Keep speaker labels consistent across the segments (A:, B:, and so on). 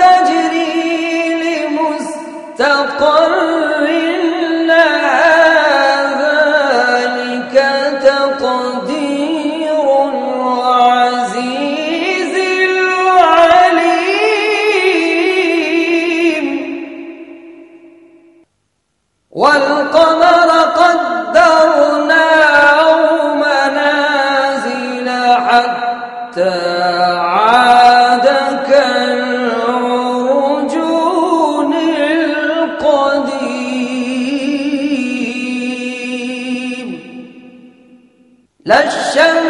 A: تجري لمستقر لا الشمس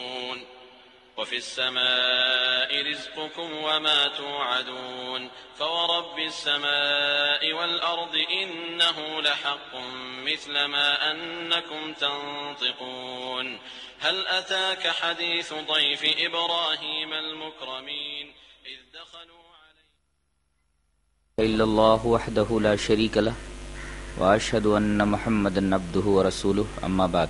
B: وفي السماء رزقكم وما توعدون فورب السماء والأرض إنه لحق مثل ما أنكم تنطقون هل أتاك حديث ضيف إبراهيم المكرمين إذ دخلوا عليه
C: إلا الله وحده لا شريك له وأشهد أن محمدا عبده ورسوله أما بعد.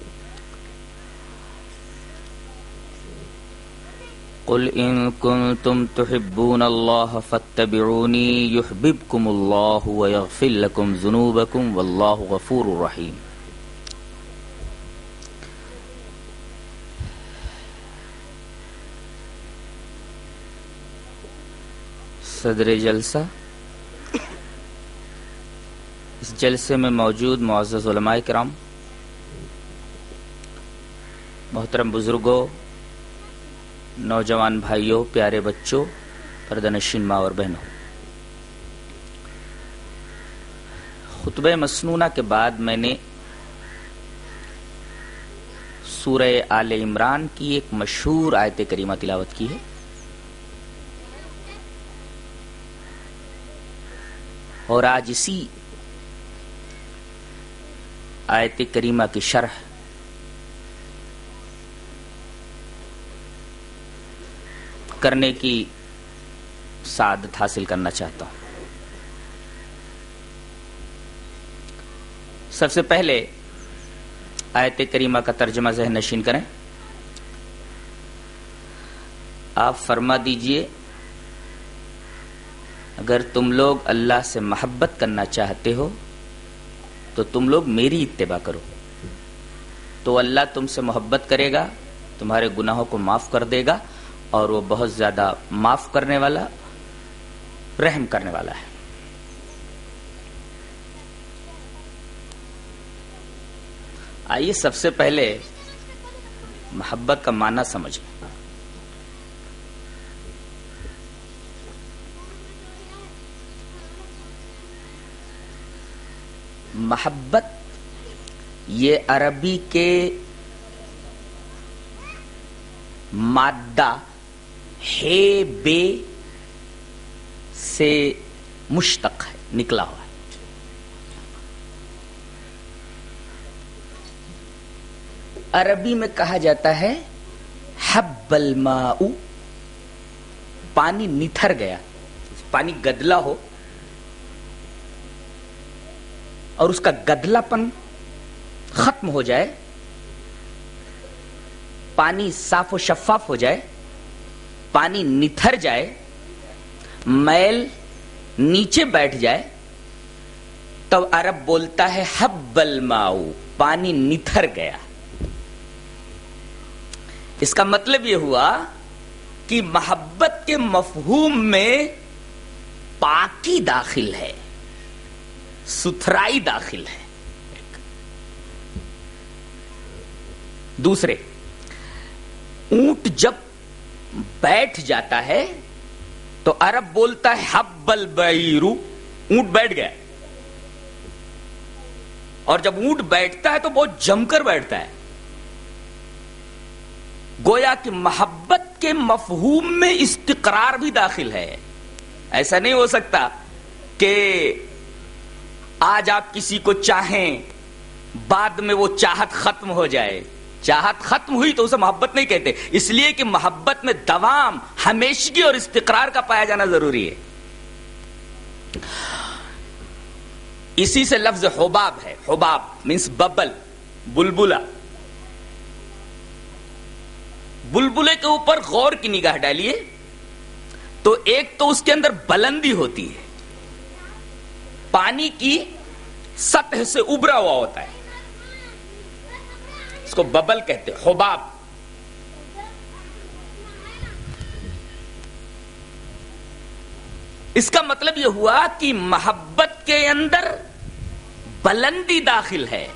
C: قل إن كنتم تحبون الله فاتبعوني يحببكم الله ويغفر لكم ذنوبكم والله غفور رحيم. صدر جلسہ. اس جلسے میں موجود معزز علماء کرام محترم بزرگوں نوجوان بھائیوں پیارے بچوں پردنشین ماں اور بہنوں۔ خطبہ مسنونہ کے بعد میں نے سورہ آل عمران کی ایک مشہور آیت کریمہ تلاوت کی ہے۔ اور آج اسی آیت کریمہ کی شرح کرنے کی سعادت حاصل کرنا چاہتا ہوں۔ سب سے پہلے آیت کریمہ کا ترجمہ ذہن نشین کریں۔ آپ فرما دیجیے، اگر تم لوگ اللہ سے محبت کرنا چاہتے ہو، تو تم لوگ میری اتباع کرو۔ تو اللہ تم سے محبت کرے گا، تمہارے گناہوں کو معاف کر دے گا اور وہ بہت زیادہ معاف کرنے والا، رحم کرنے والا ہے۔ آئیے سب سے پہلے محبت کا معنی سمجھیں محبت یہ عربی کے مادہ ہے بے سے مشتق ہے، نکلا ہوا ہے۔ عربی میں کہا جاتا ہے، حب الماء، پانی نتھر گیا، پانی گدلا ہو، اور اس کا گدلا پن ختم ہو جائے، پانی صاف و شفاف ہو جائے پانی نتھر جائے، میل نیچے بیٹھ جائے، تب عرب بولتا ہے حب الماؤ، پانی نتھر گیا۔ اس کا مطلب یہ ہوا کہ محبت کے مفہوم میں پاکی داخل ہے، ستھرائی داخل ہے۔ دوسرے، اونٹ جب بیٹھ جاتا ہے تو عرب بولتا ہے حب البعیرو اونٹ بیٹھ گیا۔ اور جب اونٹ بیٹھتا ہے تو بہت جم کر بیٹھتا ہے۔ گویا کہ محبت کے مفہوم میں استقرار بھی داخل ہے۔ ایسا نہیں ہو سکتا کہ آج آپ کسی کو چاہیں، بعد میں وہ چاہت ختم ہو جائے۔ چاہت ختم ہوئی تو اسے محبت نہیں کہتے۔ اس لیے کہ محبت میں دوام، ہمیشگی اور استقرار کا پایا جانا ضروری ہے۔ اسی سے لفظ حباب ہے۔ حباب مینس ببل بلبلا بلبلے کے اوپر غور کی نگاہ ڈالیے۔ تو ایک تو اس کے اندر بلندی ہوتی ہے۔ پانی کی سطح سے ابرا ہوا ہوتا ہے۔ اس کو ببل کہتے حباب۔ اس کا مطلب یہ ہوا کہ محبت کے اندر بلندی داخل ہے۔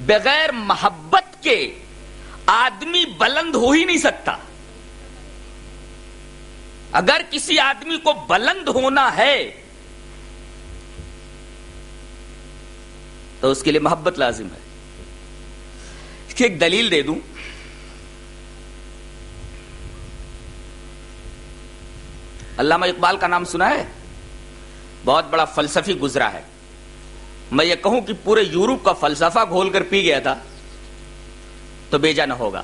C: بغیر محبت کے آدمی بلند ہو ہی نہیں سکتا۔ اگر کسی آدمی کو بلند ہونا ہے، تو اس کے لیے محبت لازم ہے۔ اس کی ایک دلیل دے دوں۔ علامہ اقبال کا نام سنا ہے؟ بہت بڑا فلسفی گزرا ہے۔ میں یہ کہوں کہ پورے یورپ کا فلسفہ گھول کر پی گیا تھا۔ تو بیجا نہ ہوگا۔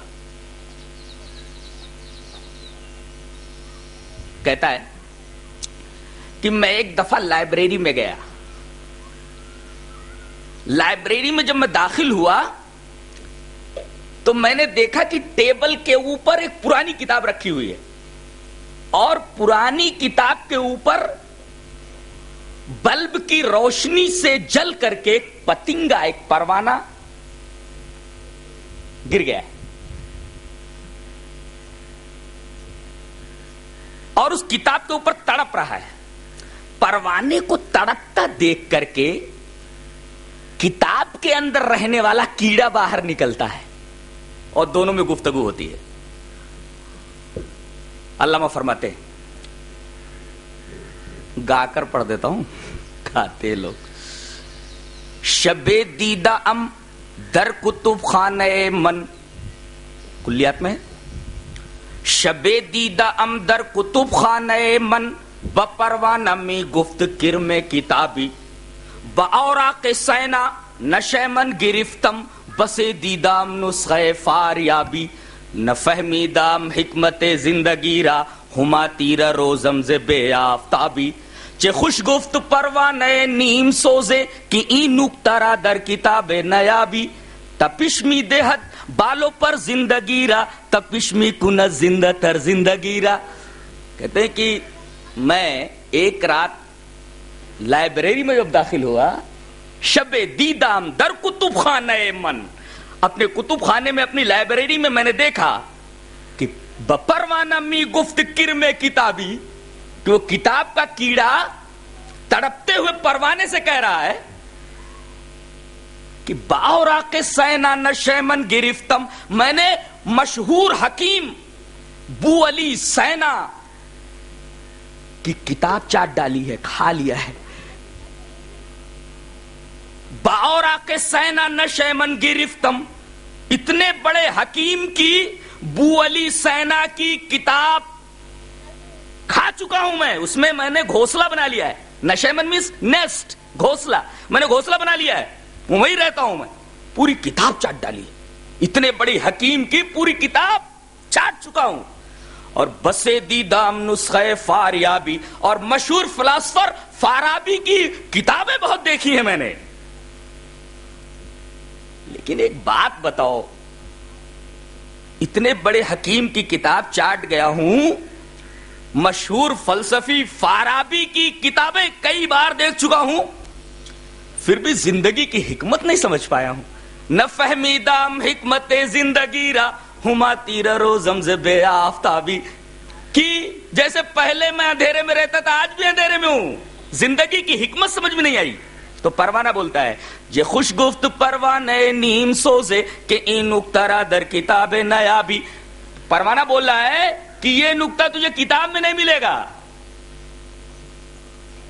C: کہتا ہے کہ میں ایک دفعہ لائبریری میں گیا۔ لائبریری میں جب میں داخل ہوا تو میں نے دیکھا کہ ٹیبل کے اوپر ایک پرانی کتاب رکھی ہوئی ہے۔ اور پرانی کتاب کے اوپر بلب کی روشنی سے جل کر کے ایک پتنگا، ایک پروانہ گر گیا۔ ہے اور اس کتاب کے اوپر تڑپ رہا ہے۔ پروانے کو تڑپتا دیکھ کر کے کتاب کے اندر رہنے والا کیڑا باہر نکلتا ہے۔ اور دونوں میں گفتگو ہوتی ہے۔ علامہ فرماتے گا کر پڑھ دیتا ہوں۔ گاتے لوگ۔ شب دیدہ ام در کتب خانہ من۔ کلیات میں شب دیدہ ام در کتب خانہ من۔ بپروانہ میں گفت کرم کتابی۔ باوراق سینا نشے من گرفتم۔ بسے دیدام نسخے فاریابی، نہ فہمیدام حکمت زندگی را، ہما تیر روزم ز بے آفتابی۔ چه خوش گفت پروانه نیم سوزه که این نکته را در کتاب نیابی۔ تپش می دهد بالوں پر زندگی را تپش می کند زندہ تر زندگی را۔ کہتے ہیں کہ میں ایک رات لائبریری میں جب داخل ہوا شب دیدام در کتب خانہ من۔ اپنے کتب خانے میں، اپنی لائبریری میں میں نے دیکھا کہ بپروانہ می گفت کرم کتابی کہ وہ کتاب کا کیڑا تڑپتے ہوئے پروانے سے کہہ رہا ہے کہ باورا کے سینا نشیمن گرفتم، میں نے مشہور حکیم بو علی سینا کی کتاب چاٹ ڈالی ہے، کھا لیا ہے۔ باورا کے سینا نشیمن گرفتم اتنے بڑے حکیم کی بو علی سینا کی کتاب کھا چکا ہوں میں۔ اس میں میں نے گھونسلہ بنا لیا ہے۔ نشیمن مینس نیسٹ گھونسلہ میں نے گھونسلہ بنا لیا ہے۔ وہی رہتا ہوں میں۔ پوری کتاب چاٹ ڈالی۔ اتنے بڑی حکیم کی پوری کتاب چاٹ چکا ہوں۔ اور بسے دیدام نسخے فاریابی اور مشہور فلاسفر فارابی کی کتابیں بہت دیکھی ہیں میں نے۔ لیکن ایک بات بتاؤ، اتنے بڑے حکیم کی کتاب چاٹ گیا ہوں، مشہور فلسفی فارابی کی کتابیں کئی بار دیکھ چکا ہوں، پھر بھی زندگی کی حکمت نہیں سمجھ پایا ہوں۔ نہ فہمیدام حکمت زندگی را، ہما تیر روزم بے آفتابی۔ کی، جیسے پہلے میں اندھیرے میں رہتا تھا، آج بھی اندھیرے میں ہوں۔ زندگی کی حکمت سمجھ میں نہیں آئی۔ تو پروانہ بولتا ہے۔ یہ خوش گفت پروانے نیم سوزے کہ این اکترا در کتاب نیابی۔ پروانہ بول رہا ہے کہ یہ نقطہ تجھے کتاب میں نہیں ملے گا۔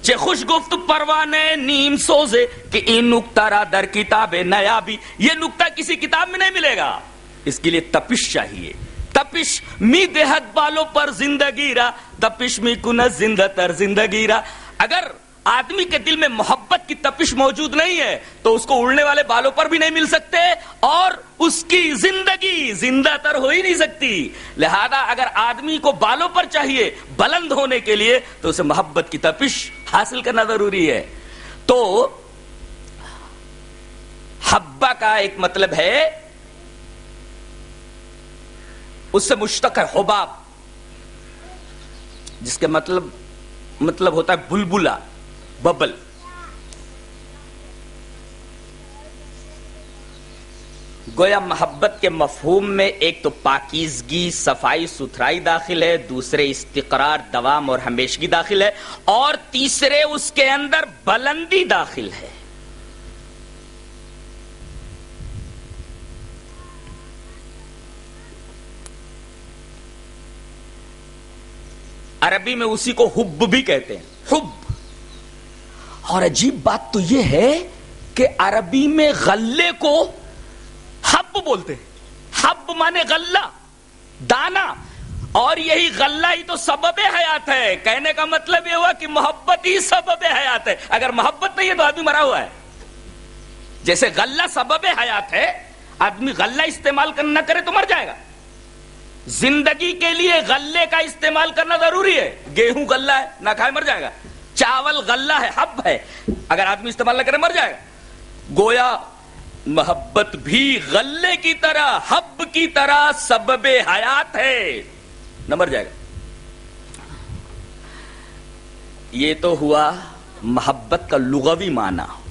C: چه خوش گفت پروانے نیم سوزے کہ این نقطہ را در کتاب نیابی۔ یہ نقطہ کسی کتاب میں نہیں ملے گا۔ اس کے لیے تپش چاہیے۔ تپش می دہت بالوں پر زندگی را۔ تپش می کنت زندہ تر زندگی را۔ اگر آدمی کے دل میں محبت کی تپش موجود نہیں ہے تو اس کو اڑنے والے بالوں پر بھی نہیں مل سکتے اور اس کی زندگی زندہ تر ہو ہی نہیں سکتی۔ لہذا اگر آدمی کو بالوں پر چاہیے بلند ہونے کے لیے تو اسے محبت کی تپش حاصل کرنا ضروری ہے۔ تو حبا کا ایک مطلب ہے، اس سے مشتق ہے حباب، جس کے مطلب مطلب ہوتا ہے بلبلا ببل۔ گویا محبت کے مفہوم میں ایک تو پاکیزگی، صفائی ستھرائی داخل ہے، دوسرے استقرار، دوام اور ہمیشگی داخل ہے، اور تیسرے اس کے اندر بلندی داخل ہے۔ عربی میں اسی کو حب بھی کہتے ہیں۔ حب۔ اور عجیب بات تو یہ ہے کہ عربی میں غلے کو حب بولتے حب مانے غلہ، دانا۔ اور یہی غلہ ہی تو سبب حیات ہے۔ کہنے کا مطلب یہ ہوا کہ محبت ہی سبب حیات ہے۔ اگر محبت نہیں ہے تو آدمی مرا ہوا ہے۔ جیسے غلہ سبب حیات ہے، آدمی غلہ استعمال نہ کرے تو مر جائے گا۔ زندگی کے لیے غلے کا استعمال کرنا ضروری ہے۔ گیہوں غلہ ہے، نہ کھائے مر جائے گا۔ چاول غلہ ہے، حب ہے۔ اگر آدمی استعمال نہ کرے مر جائے گا۔ گویا محبت بھی غلے کی طرح، حب کی طرح سبب حیات ہے۔ نہ مر جائے گا۔ یہ تو ہوا محبت کا لغوی معنی۔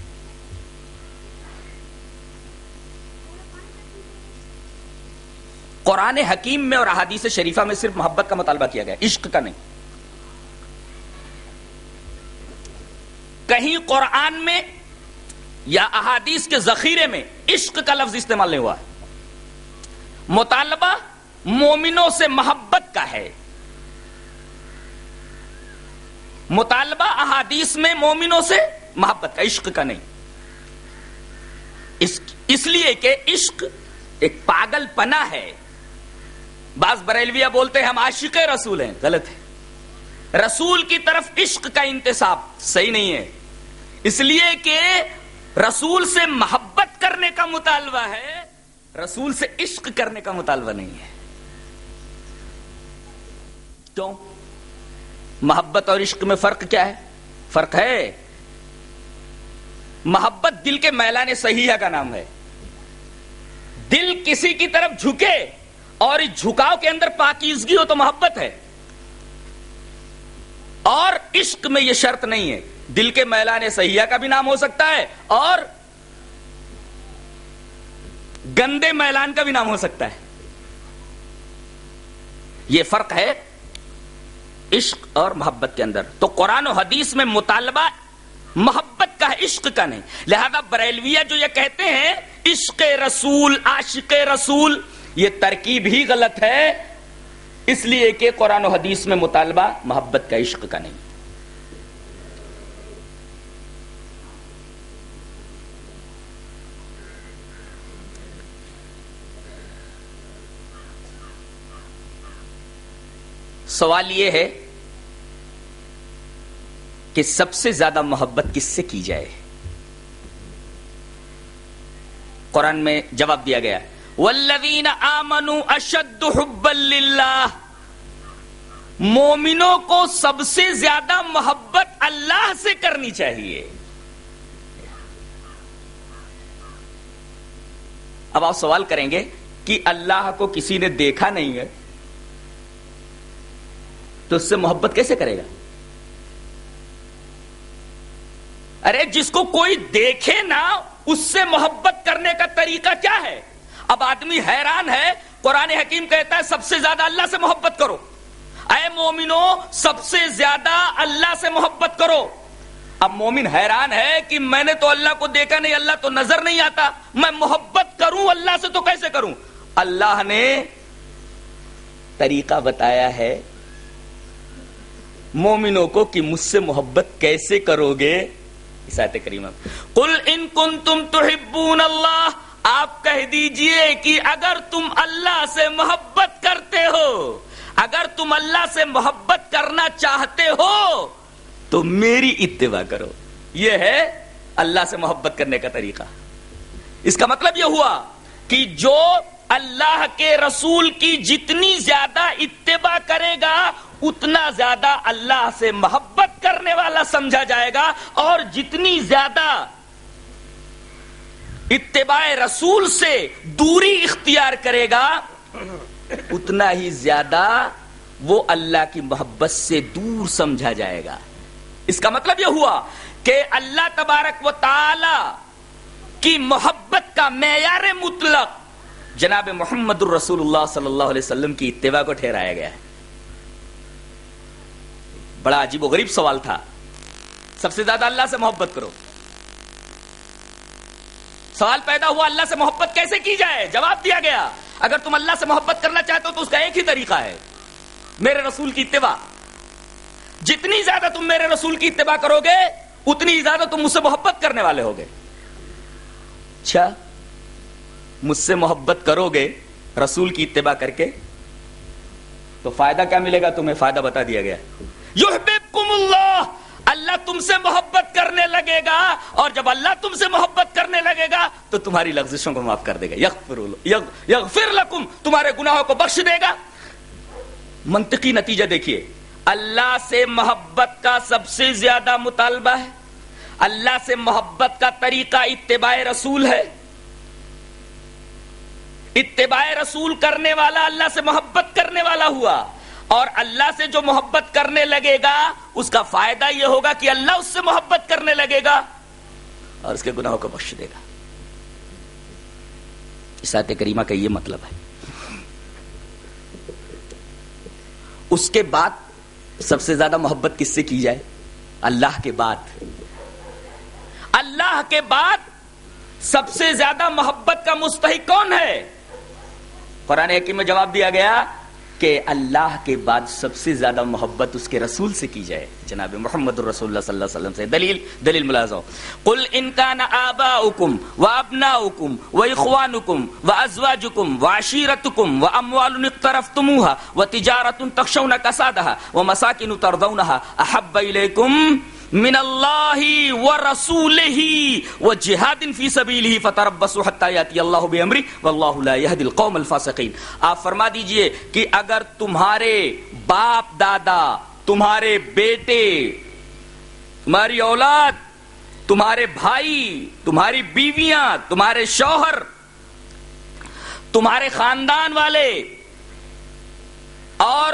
C: قرآن حکیم میں اور احادیث شریفہ میں صرف محبت کا مطالبہ کیا گیا، عشق کا نہیں۔ کہیں قرآن میں یا احادیث کے ذخیرے میں عشق کا لفظ استعمال نہیں ہوا ہے۔ مطالبہ مومنوں سے محبت کا ہے۔ مطالبہ احادیث میں مومنوں سے محبت کا، عشق کا نہیں۔ اس اس لیے کہ عشق ایک پاگل پنا ہے۔ بعض بریلویہ بولتے ہیں، ہم عاشق رسول ہیں، غلط ہے۔ رسول کی طرف عشق کا انتصاب صحیح نہیں ہے۔ اس لیے کہ رسول سے محبت کرنے کا مطالبہ ہے، رسول سے عشق کرنے کا مطالبہ نہیں ہے۔ کیوں؟ محبت اور عشق میں فرق کیا ہے؟ فرق ہے۔ محبت دل کے میلان صحیح کا نام ہے۔ دل کسی کی طرف جھکے اور اس جھکاؤ کے اندر پاکیزگی ہو تو محبت ہے۔ اور عشق میں یہ شرط نہیں ہے۔ دل کے میلان سیاح کا بھی نام ہو سکتا ہے اور گندے میلان کا بھی نام ہو سکتا ہے۔ یہ فرق ہے عشق اور محبت کے اندر۔ تو قرآن و حدیث میں مطالبہ محبت کا ہے، عشق کا نہیں۔ لہذا بریلویہ جو یہ کہتے ہیں، عشق رسول، عاشق رسول، یہ ترکیب ہی غلط ہے۔ اس لیے کہ قرآن و حدیث میں مطالبہ محبت کا، عشق کا نہیں۔ سوال یہ ہے کہ سب سے زیادہ محبت کس سے کی جائے؟ قرآن میں جواب دیا گیا والذین آمنوا اشد حبا للہ مومنوں کو سب سے زیادہ محبت اللہ سے کرنی چاہیے۔ اب آپ سوال کریں گے کہ اللہ کو کسی نے دیکھا نہیں ہے؟ تو اس سے محبت کیسے کرے گا؟ ارے، جس کو کوئی دیکھے نا، اس سے محبت کرنے کا طریقہ کیا ہے؟ اب آدمی حیران ہے، قرآن حکیم کہتا ہے، سب سے زیادہ اللہ سے محبت کرو۔ اے مومنو، سب سے زیادہ اللہ سے محبت کرو۔ اب مومن حیران ہے کہ میں نے تو اللہ کو دیکھا نہیں، اللہ تو نظر نہیں آتا۔ میں محبت کروں، اللہ سے تو کیسے کروں؟ اللہ نے طریقہ بتایا ہے مومنوں کو کہ مجھ سے محبت کیسے کرو گے؟ کریمہ قل ان کن تم تو اللہ، آپ کہہ دیجیے کہ اگر تم اللہ سے محبت کرتے ہو، اگر تم اللہ سے محبت کرنا چاہتے ہو، تو میری اتباع کرو۔ یہ ہے اللہ سے محبت کرنے کا طریقہ۔ اس کا مطلب یہ ہوا کہ جو اللہ کے رسول کی جتنی زیادہ اتباع کرے گا اتنا زیادہ اللہ سے محبت کرنے والا سمجھا جائے گا اور جتنی زیادہ اتباع رسول سے دوری اختیار کرے گا، اتنا ہی زیادہ وہ اللہ کی محبت سے دور سمجھا جائے گا۔ اس کا مطلب یہ ہوا کہ اللہ تبارک و تعالی کی محبت کا معیار مطلق جناب محمد الرسول اللہ صلی اللہ علیہ وسلم کی اتباع کو ٹھہرایا گیا ہے۔ بڑا عجیب و غریب سوال تھا۔ سب سے زیادہ اللہ سے محبت کرو۔ سوال پیدا ہوا اللہ سے محبت کیسے کی جائے؟ جواب دیا گیا۔ اگر تم اللہ سے محبت کرنا چاہتے ہو تو اس کا ایک ہی طریقہ ہے۔ میرے رسول کی اتباع۔ جتنی زیادہ تم میرے رسول کی اتباع کرو گے، اتنی زیادہ تم مجھ سے محبت کرنے والے ہوگے۔ اچھا مجھ سے محبت کرو گے رسول کی اتباع کر کے، تو فائدہ کیا ملے گا تمہیں؟ فائدہ بتا دیا گیا۔ یحببکم اللہ اللہ تم سے محبت کرنے لگے گا، اور جب اللہ تم سے محبت کرنے لگے گا، تو تمہاری لغزشوں کو معاف کر دے گا۔ یغفر لکم، تمہارے گناہوں کو بخش دے گا۔ منطقی نتیجہ دیکھیے، اللہ سے محبت کا سب سے زیادہ مطالبہ ہے۔ اللہ سے محبت کا طریقہ اتباع رسول ہے۔ اتباع رسول کرنے والا اللہ سے محبت کرنے والا ہوا۔ اور اللہ سے جو محبت کرنے لگے گا، اس کا فائدہ یہ ہوگا کہ اللہ اس سے محبت کرنے لگے گا اور اس کے گناہوں کو بخش دے گا۔ اسات کریمہ کا یہ مطلب ہے۔ اس کے بعد سب سے زیادہ محبت کس سے کی جائے؟ اللہ کے بعد۔ اللہ کے بعد سب سے زیادہ محبت کا مستحق کون ہے؟ قرآن حکیم میں جواب دیا گیا کہ اللہ کے بعد سب سے زیادہ محبت اس کے رسول سے کی جائے۔ جناب محمد الرسول اللہ صلی اللہ علیہ وسلم سے۔ دلیل دلیل ملازم قل ان کان آباؤکم و ابناؤکم و اخوانکم و ازواجکم و عشیرتکم و اموال اقترفتموها و تجارت تخشون کسادها و مساکن ترضونها احب الیکم من اللہ و رسول و جہاد فی سبیلہ فتربصوا حتی یاتی اللہ بامری واللہ لا یهدی القوم الفاسقین آپ فرما دیجیے کہ اگر تمہارے باپ دادا تمہارے بیٹے تمہاری اولاد تمہارے بھائی تمہاری بیویاں تمہارے شوہر تمہارے خاندان والے اور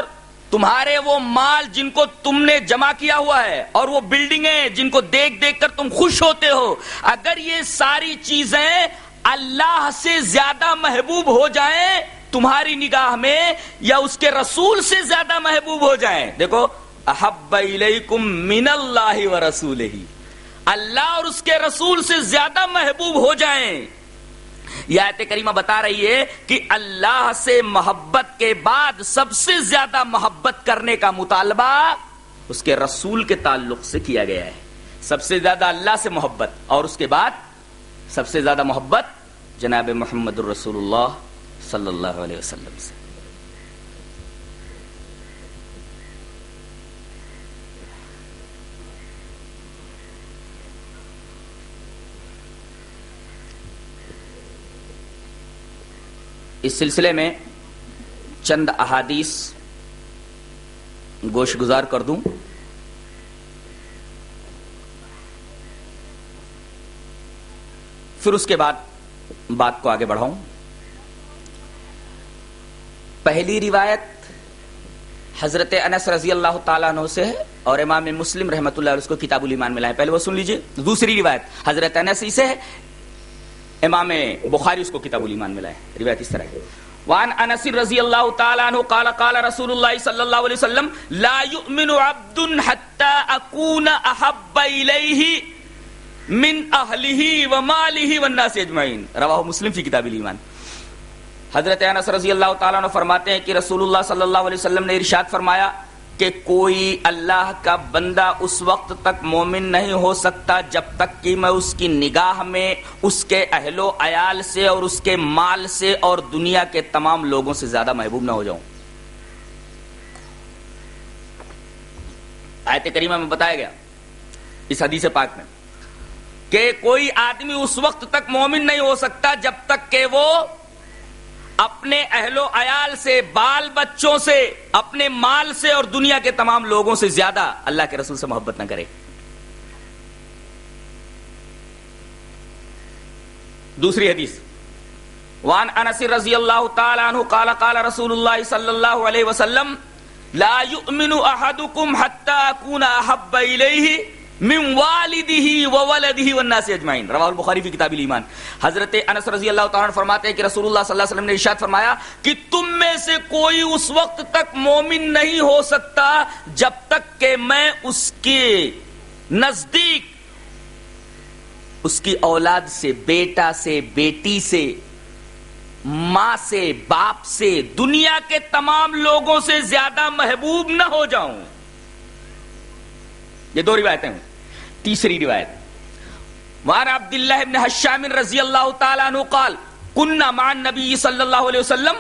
C: تمہارے وہ مال جن کو تم نے جمع کیا ہوا ہے اور وہ بلڈنگیں جن کو دیکھ دیکھ کر تم خوش ہوتے ہو، اگر یہ ساری چیزیں اللہ سے زیادہ محبوب ہو جائیں تمہاری نگاہ میں یا اس کے رسول سے زیادہ محبوب ہو جائیں۔ دیکھو، احب الیکم من اللہ و رسول اللہ اور اس کے رسول سے زیادہ محبوب ہو جائیں۔ یہ آیت کریمہ بتا رہی ہے کہ اللہ سے محبت کے بعد سب سے زیادہ محبت کرنے کا مطالبہ اس کے رسول کے تعلق سے کیا گیا ہے۔ سب سے زیادہ اللہ سے محبت اور اس کے بعد سب سے زیادہ محبت جناب محمد الرسول اللہ صلی اللہ علیہ وسلم سے۔ اس سلسلے میں چند احادیث گوش گزار کر دوں۔ پھر اس کے بعد بات کو آگے بڑھاؤں۔ پہلی روایت حضرت انس رضی اللہ تعالیٰ عنہ سے ہے اور امام مسلم رحمۃ اللہ اس کو کتاب الایمان میں لائے پہلے وہ سن لیجیے۔ دوسری روایت حضرت انس سے ہے۔ امام بخاری اس کو کتاب الایمان میں لائے، روایت اس طرح ہے۔ وعن انس رضی اللہ تعالی عنہ قال قال رسول اللہ صلی اللہ علیہ وسلم، لا يؤمن عبد حتى اكون احب الیہ من اہلہ ومالہ والناس اجمعین۔ رواہ مسلم فی کتاب الایمان۔ حضرت انس رضی اللہ تعالیٰ عنہ فرماتے ہیں کہ رسول اللہ صلی اللہ علیہ وسلم نے ارشاد فرمایا کہ کوئی اللہ کا بندہ اس وقت تک مومن نہیں ہو سکتا جب تک کہ میں اس کی نگاہ میں، اس کے اہل و عیال سے اور اس کے مال سے اور دنیا کے تمام لوگوں سے زیادہ محبوب نہ ہو جاؤں۔ آیت کریمہ میں بتایا گیا اس حدیث پاک میں کہ کوئی آدمی اس وقت تک مومن نہیں ہو سکتا جب تک کہ وہ اپنے اہل و عیال سے، بال بچوں سے، اپنے مال سے اور دنیا کے تمام لوگوں سے زیادہ اللہ کے رسول سے محبت نہ کرے۔ دوسری حدیث۔ وان انس رضی اللہ تعالی عنہ قال قال رسول اللہ صلی اللہ علیہ وسلم، لا يؤمن احدكم حتى اكون احب اليه من والده وولده والناس اجمعین۔ رواه البخاری فی کتاب الایمان۔ حضرت انس رضی اللہ تعالی عنہ فرماتے ہیں کہ رسول اللہ صلی اللہ علیہ وسلم نے ارشاد فرمایا کہ تم میں سے کوئی اس وقت تک مومن نہیں ہو سکتا جب تک کہ میں اس کے نزدیک، اس کی اولاد سے، بیٹا سے، بیٹی سے، ماں سے، باپ سے، دنیا کے تمام لوگوں سے زیادہ محبوب نہ ہو جاؤں۔ یہ دو روایتیں ہیں۔ تیسری روایت۔ وعن عبد الله ابن حشام رضی اللہ تعالی عنہ قال كنا مع النبي صلى الله عليه وسلم،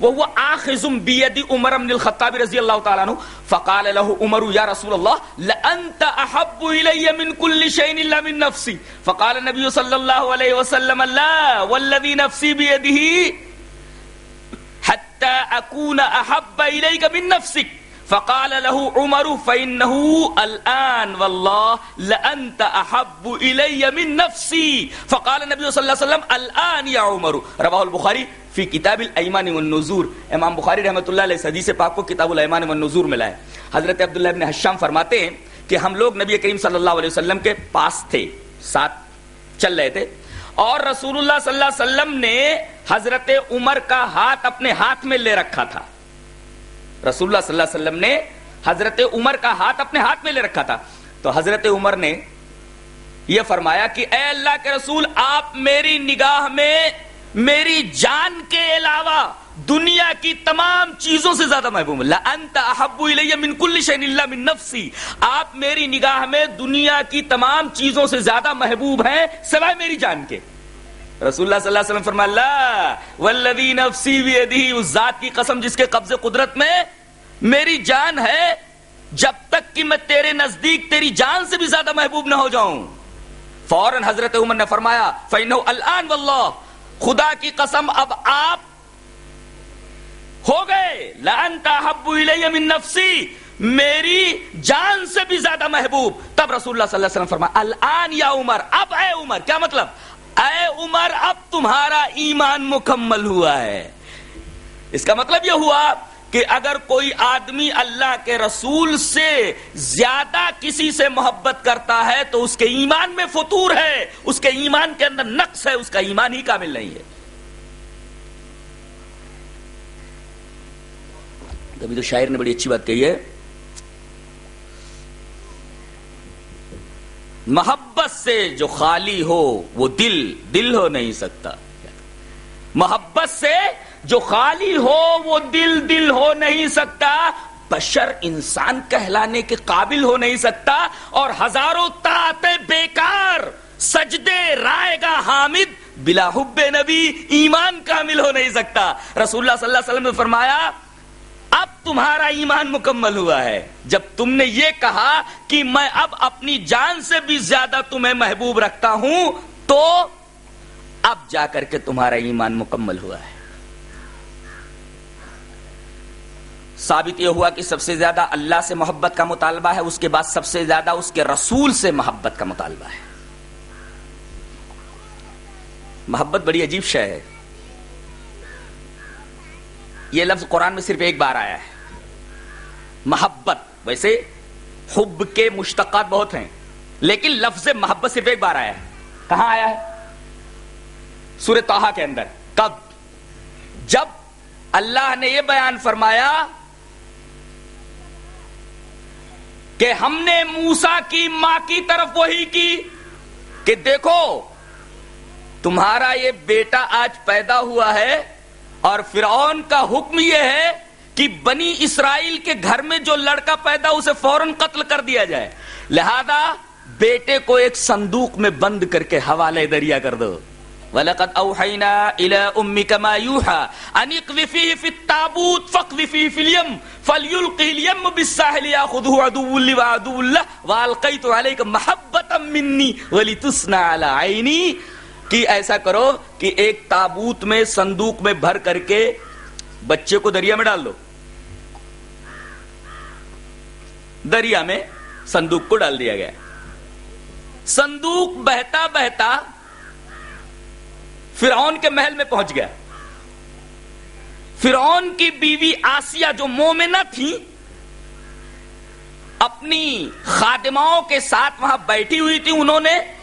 C: وهو آخذ بيد عمر بن الخطاب رضي الله تعالى عنه فقال له عمر يا رسول الله لأنت أحب إلي من كل شيء إلا من نفسي. فقال النبي صلى الله عليه وسلم، لا والذي نفسي بيده حتى أكون أحب إليك من نفسك. فقال له عمر فإنه الآن والله لأنت أحب إلي من نفسي. فقال النبي صلى الله عليه وسلم الآن يا عمر. رواه البخاري فی کتاب الایمان والنذور. امام بخاری رحمۃ اللہ علیہ حدیث پاک کو کتاب الایمان والنذور میں لائے. حضرت عبداللہ ابن حشام فرماتے ہیں کہ ہم لوگ نبی کریم صلی اللہ علیہ وسلم کے پاس تھے، ساتھ چل رہے تھے۔ اور رسول اللہ صلی اللہ علیہ وسلم نے حضرت عمر کا ہاتھ اپنے ہاتھ میں لے رکھا تھا۔ رسول اللہ صلی اللہ علیہ وسلم نے حضرت عمر کا ہاتھ اپنے ہاتھ میں لے رکھا تھا۔ تو حضرت عمر نے یہ فرمایا کہ اے اللہ کے رسول، آپ میری نگاہ میں، میری جان کے علاوہ دنیا کی تمام چیزوں سے زیادہ محبوب۔ اللہ انت احب الی من کل شیء الا من نفسی۔ آپ میری نگاہ میں دنیا کی تمام چیزوں سے زیادہ محبوب ہیں، سوائے میری جان کے۔ رسول اللہ صلی اللہ علیہ وسلم فرمایا اللہ والذی نفسی بیدہ اس ذات کی قسم جس کے قبض قدرت میں میری جان ہے، جب تک کہ میں تیرے نزدیک تیری جان سے بھی زیادہ محبوب نہ ہو جاؤں۔ فوراً حضرت عمر نے فرمایا، فَإِنَّهُ الْآنِ وَاللَّهِ، خدا کی قسم اب آپ ہو گئے۔ لَأَنْتَ حَبُّ إِلَيَّ مِن نَفْسِي، میری جان سے بھی زیادہ محبوب۔ تب رسول اللہ صلی اللہ علیہ وسلم فرما الان یا عمر، اب اے عمر، کیا مطلب؟ اے عمر، اب تمہارا ایمان مکمل ہوا ہے۔ اس کا مطلب یہ ہوا کہ اگر کوئی آدمی اللہ کے رسول سے زیادہ کسی سے محبت کرتا ہے تو اس کے ایمان میں فطور ہے، اس کے ایمان کے اندر نقص ہے، اس کا ایمان ہی کامل نہیں ہے۔ کبھی تو شاعر نے بڑی اچھی بات کہی ہے۔ محبت سے جو خالی ہو وہ دل دل ہو نہیں سکتا۔ محبت سے جو خالی ہو وہ دل دل ہو نہیں سکتا۔ بشر انسان کہلانے کے قابل ہو نہیں سکتا اور ہزاروں طاعتیں بیکار، سجدے رائے گا حامد بلا حب نبی ایمان کامل ہو نہیں سکتا۔ رسول اللہ صلی اللہ علیہ وسلم نے فرمایا اب تمہارا ایمان مکمل ہوا ہے۔ جب تم نے یہ کہا کہ میں اب اپنی جان سے بھی زیادہ تمہیں محبوب رکھتا ہوں، تو اب جا کر کے تمہارا ایمان مکمل ہوا ہے۔ ثابت یہ ہوا کہ سب سے زیادہ اللہ سے محبت کا مطالبہ ہے، اس کے بعد سب سے زیادہ اس کے رسول سے محبت کا مطالبہ ہے۔ محبت بڑی عجیب شے ہے۔ یہ لفظ قرآن میں صرف ایک بار آیا ہے۔ محبت۔ ویسے حب کے مشتقات بہت ہیں، لیکن لفظ محبت صرف ایک بار آیا ہے۔ کہاں آیا ہے؟ سورہ توحا کے اندر۔ کب؟ جب اللہ نے یہ بیان فرمایا کہ ہم نے موسا کی ماں کی طرف وہی کی کہ دیکھو، تمہارا یہ بیٹا آج پیدا ہوا ہے اور فرعون کا حکم یہ ہے کہ بنی اسرائیل کے گھر میں جو لڑکا پیدا اسے فوراً قتل کر دیا جائے۔ لہذا بیٹے کو ایک صندوق میں بند کر کے حوالے دریا کر دو۔ وَلَقَدْ أَوْحَيْنَا إِلَىٰ أُمِّكَ مَا يُوحَىٰ أَنِ اقْذِفِيهِ فِي التَّابُوتِ فَاقْذِفِيهِ فِي الْيَمِّ فَلْيُلْقِهِ الْيَمُّ بِالسَّاحِلِ يَأْخُذْهُ عَدُوٌّ لِّي وَعَدُوٌّ لَّهُ وَأَلْقَيْتُ عَلَيْكَ مَحَبَّةً مِّنِّي وَلِتُصْنَعَ عَلَىٰ عَيْنِي کہ ایسا کرو کہ ایک تابوت میں صندوق میں بھر کر کے بچے کو دریا میں ڈال دو۔ دریا میں صندوق کو ڈال دیا گیا۔ صندوق بہتا بہتا فرعون کے محل میں پہنچ گیا۔ فرعون کی بیوی آسیہ جو مومنہ تھی، اپنی خادماؤں کے ساتھ وہاں بیٹھی ہوئی تھی انہوں نے۔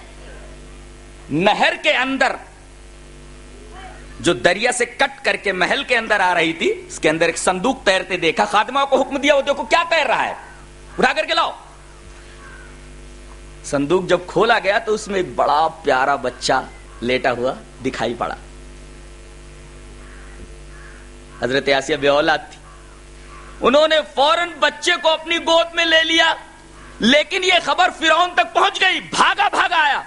C: نہر کے اندر جو دریا سے کٹ کر کے محل کے اندر آ رہی تھی، اس کے اندر ایک صندوق تیرتے دیکھا، خادمہ کو حکم دیا، وہ دیکھو کیا تیر رہا ہے۔ اٹھا کر کے لاؤ۔ صندوق جب کھولا گیا تو اس میں ایک بڑا پیارا بچہ لیٹا ہوا دکھائی پڑا۔ حضرت آسیہ بے اولاد تھی۔ انہوں نے فوراً بچے کو اپنی گود میں لے لیا، لیکن یہ خبر فرعون تک پہنچ گئی، بھاگا بھاگا آیا۔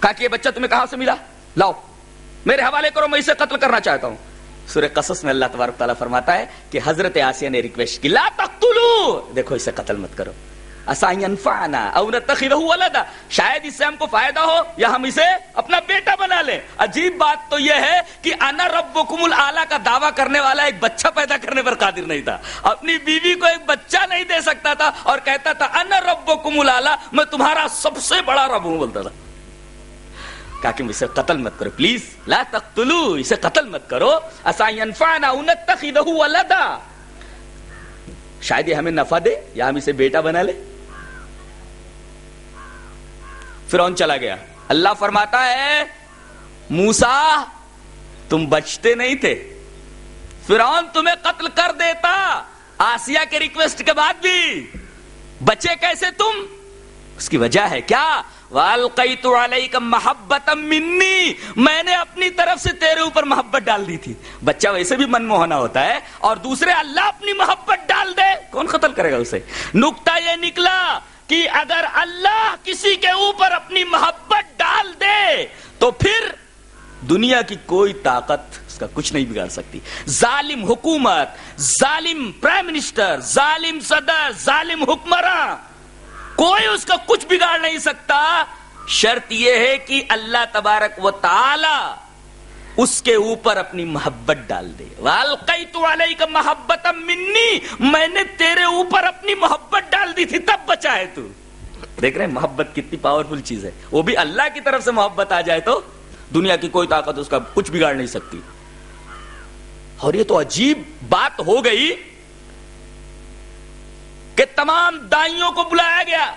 C: کہا کہ یہ بچہ تمہیں کہاں سے ملا؟ لاؤ، میرے حوالے کرو، میں اسے قتل کرنا چاہتا ہوں۔ سورہ قصص میں اللہ تبارک تعالیٰ فرماتا ہے کہ حضرت آسیہ نے ریکویسٹ کی، لا تقتلو دیکھو، اسے قتل مت کرو۔ او نتخذہ ولدا۔ شاید اس سے ہم کو فائدہ ہو یا ہم اسے اپنا بیٹا بنا لیں۔ عجیب بات تو یہ ہے کہ انا ربکم العالی کا دعویٰ کرنے والا ایک بچہ پیدا کرنے پر قادر نہیں تھا۔ اپنی بیوی کو ایک بچہ نہیں دے سکتا تھا اور کہتا تھا، انا ربکم العالی میں تمہارا سب سے بڑا رب ہوں، بولتا تھا۔ کہ اسے قتل مت کرو پلیز لا تقتلو، اسے قتل مت کرو. اسا ينفعنا او نتخذه ولدا. شاید یہ ہمیں نفع دے یا ہم اسے بیٹا بنا لے؟ فرعون چلا گیا۔ اللہ فرماتا ہے موسا تم بچتے نہیں تھے۔ فرعون تمہیں قتل کر دیتا۔ آسیہ کے ریکویسٹ کے بعد بھی۔ بچے کیسے تم؟ اس کی وجہ ہے کیا؟ والقیت علیک محبت منی۔ میں نے اپنی طرف سے تیرے اوپر محبت ڈال دی تھی۔ بچہ ویسے بھی من موہنا ہوتا ہے اور دوسرے اللہ اپنی محبت ڈال دے۔ کون قتل کرے گا اسے؟ نکتا یہ نکلا کہ اگر اللہ کسی کے اوپر اپنی محبت ڈال دے تو پھر دنیا کی کوئی طاقت اس کا کچھ نہیں بگاڑ سکتی۔ ظالم حکومت، ظالم پرائم منسٹر، ظالم صدر، ظالم حکمراں کوئی اس کا کچھ بگاڑ نہیں سکتا۔ شرط یہ ہے کہ اللہ تبارک و تعالی اس کے اوپر اپنی محبت ڈال دے۔ والقیت محبت منی میں نے تیرے اوپر اپنی محبت ڈال دی تھی، تب بچا ہے تو۔ دیکھ رہے ہیں، محبت کتنی پاورفل چیز ہے۔ وہ بھی اللہ کی طرف سے محبت آ جائے تو دنیا کی کوئی طاقت اس کا کچھ بگاڑ نہیں سکتی۔ اور یہ تو عجیب بات ہو گئی کہ تمام دائیوں کو بلایا گیا۔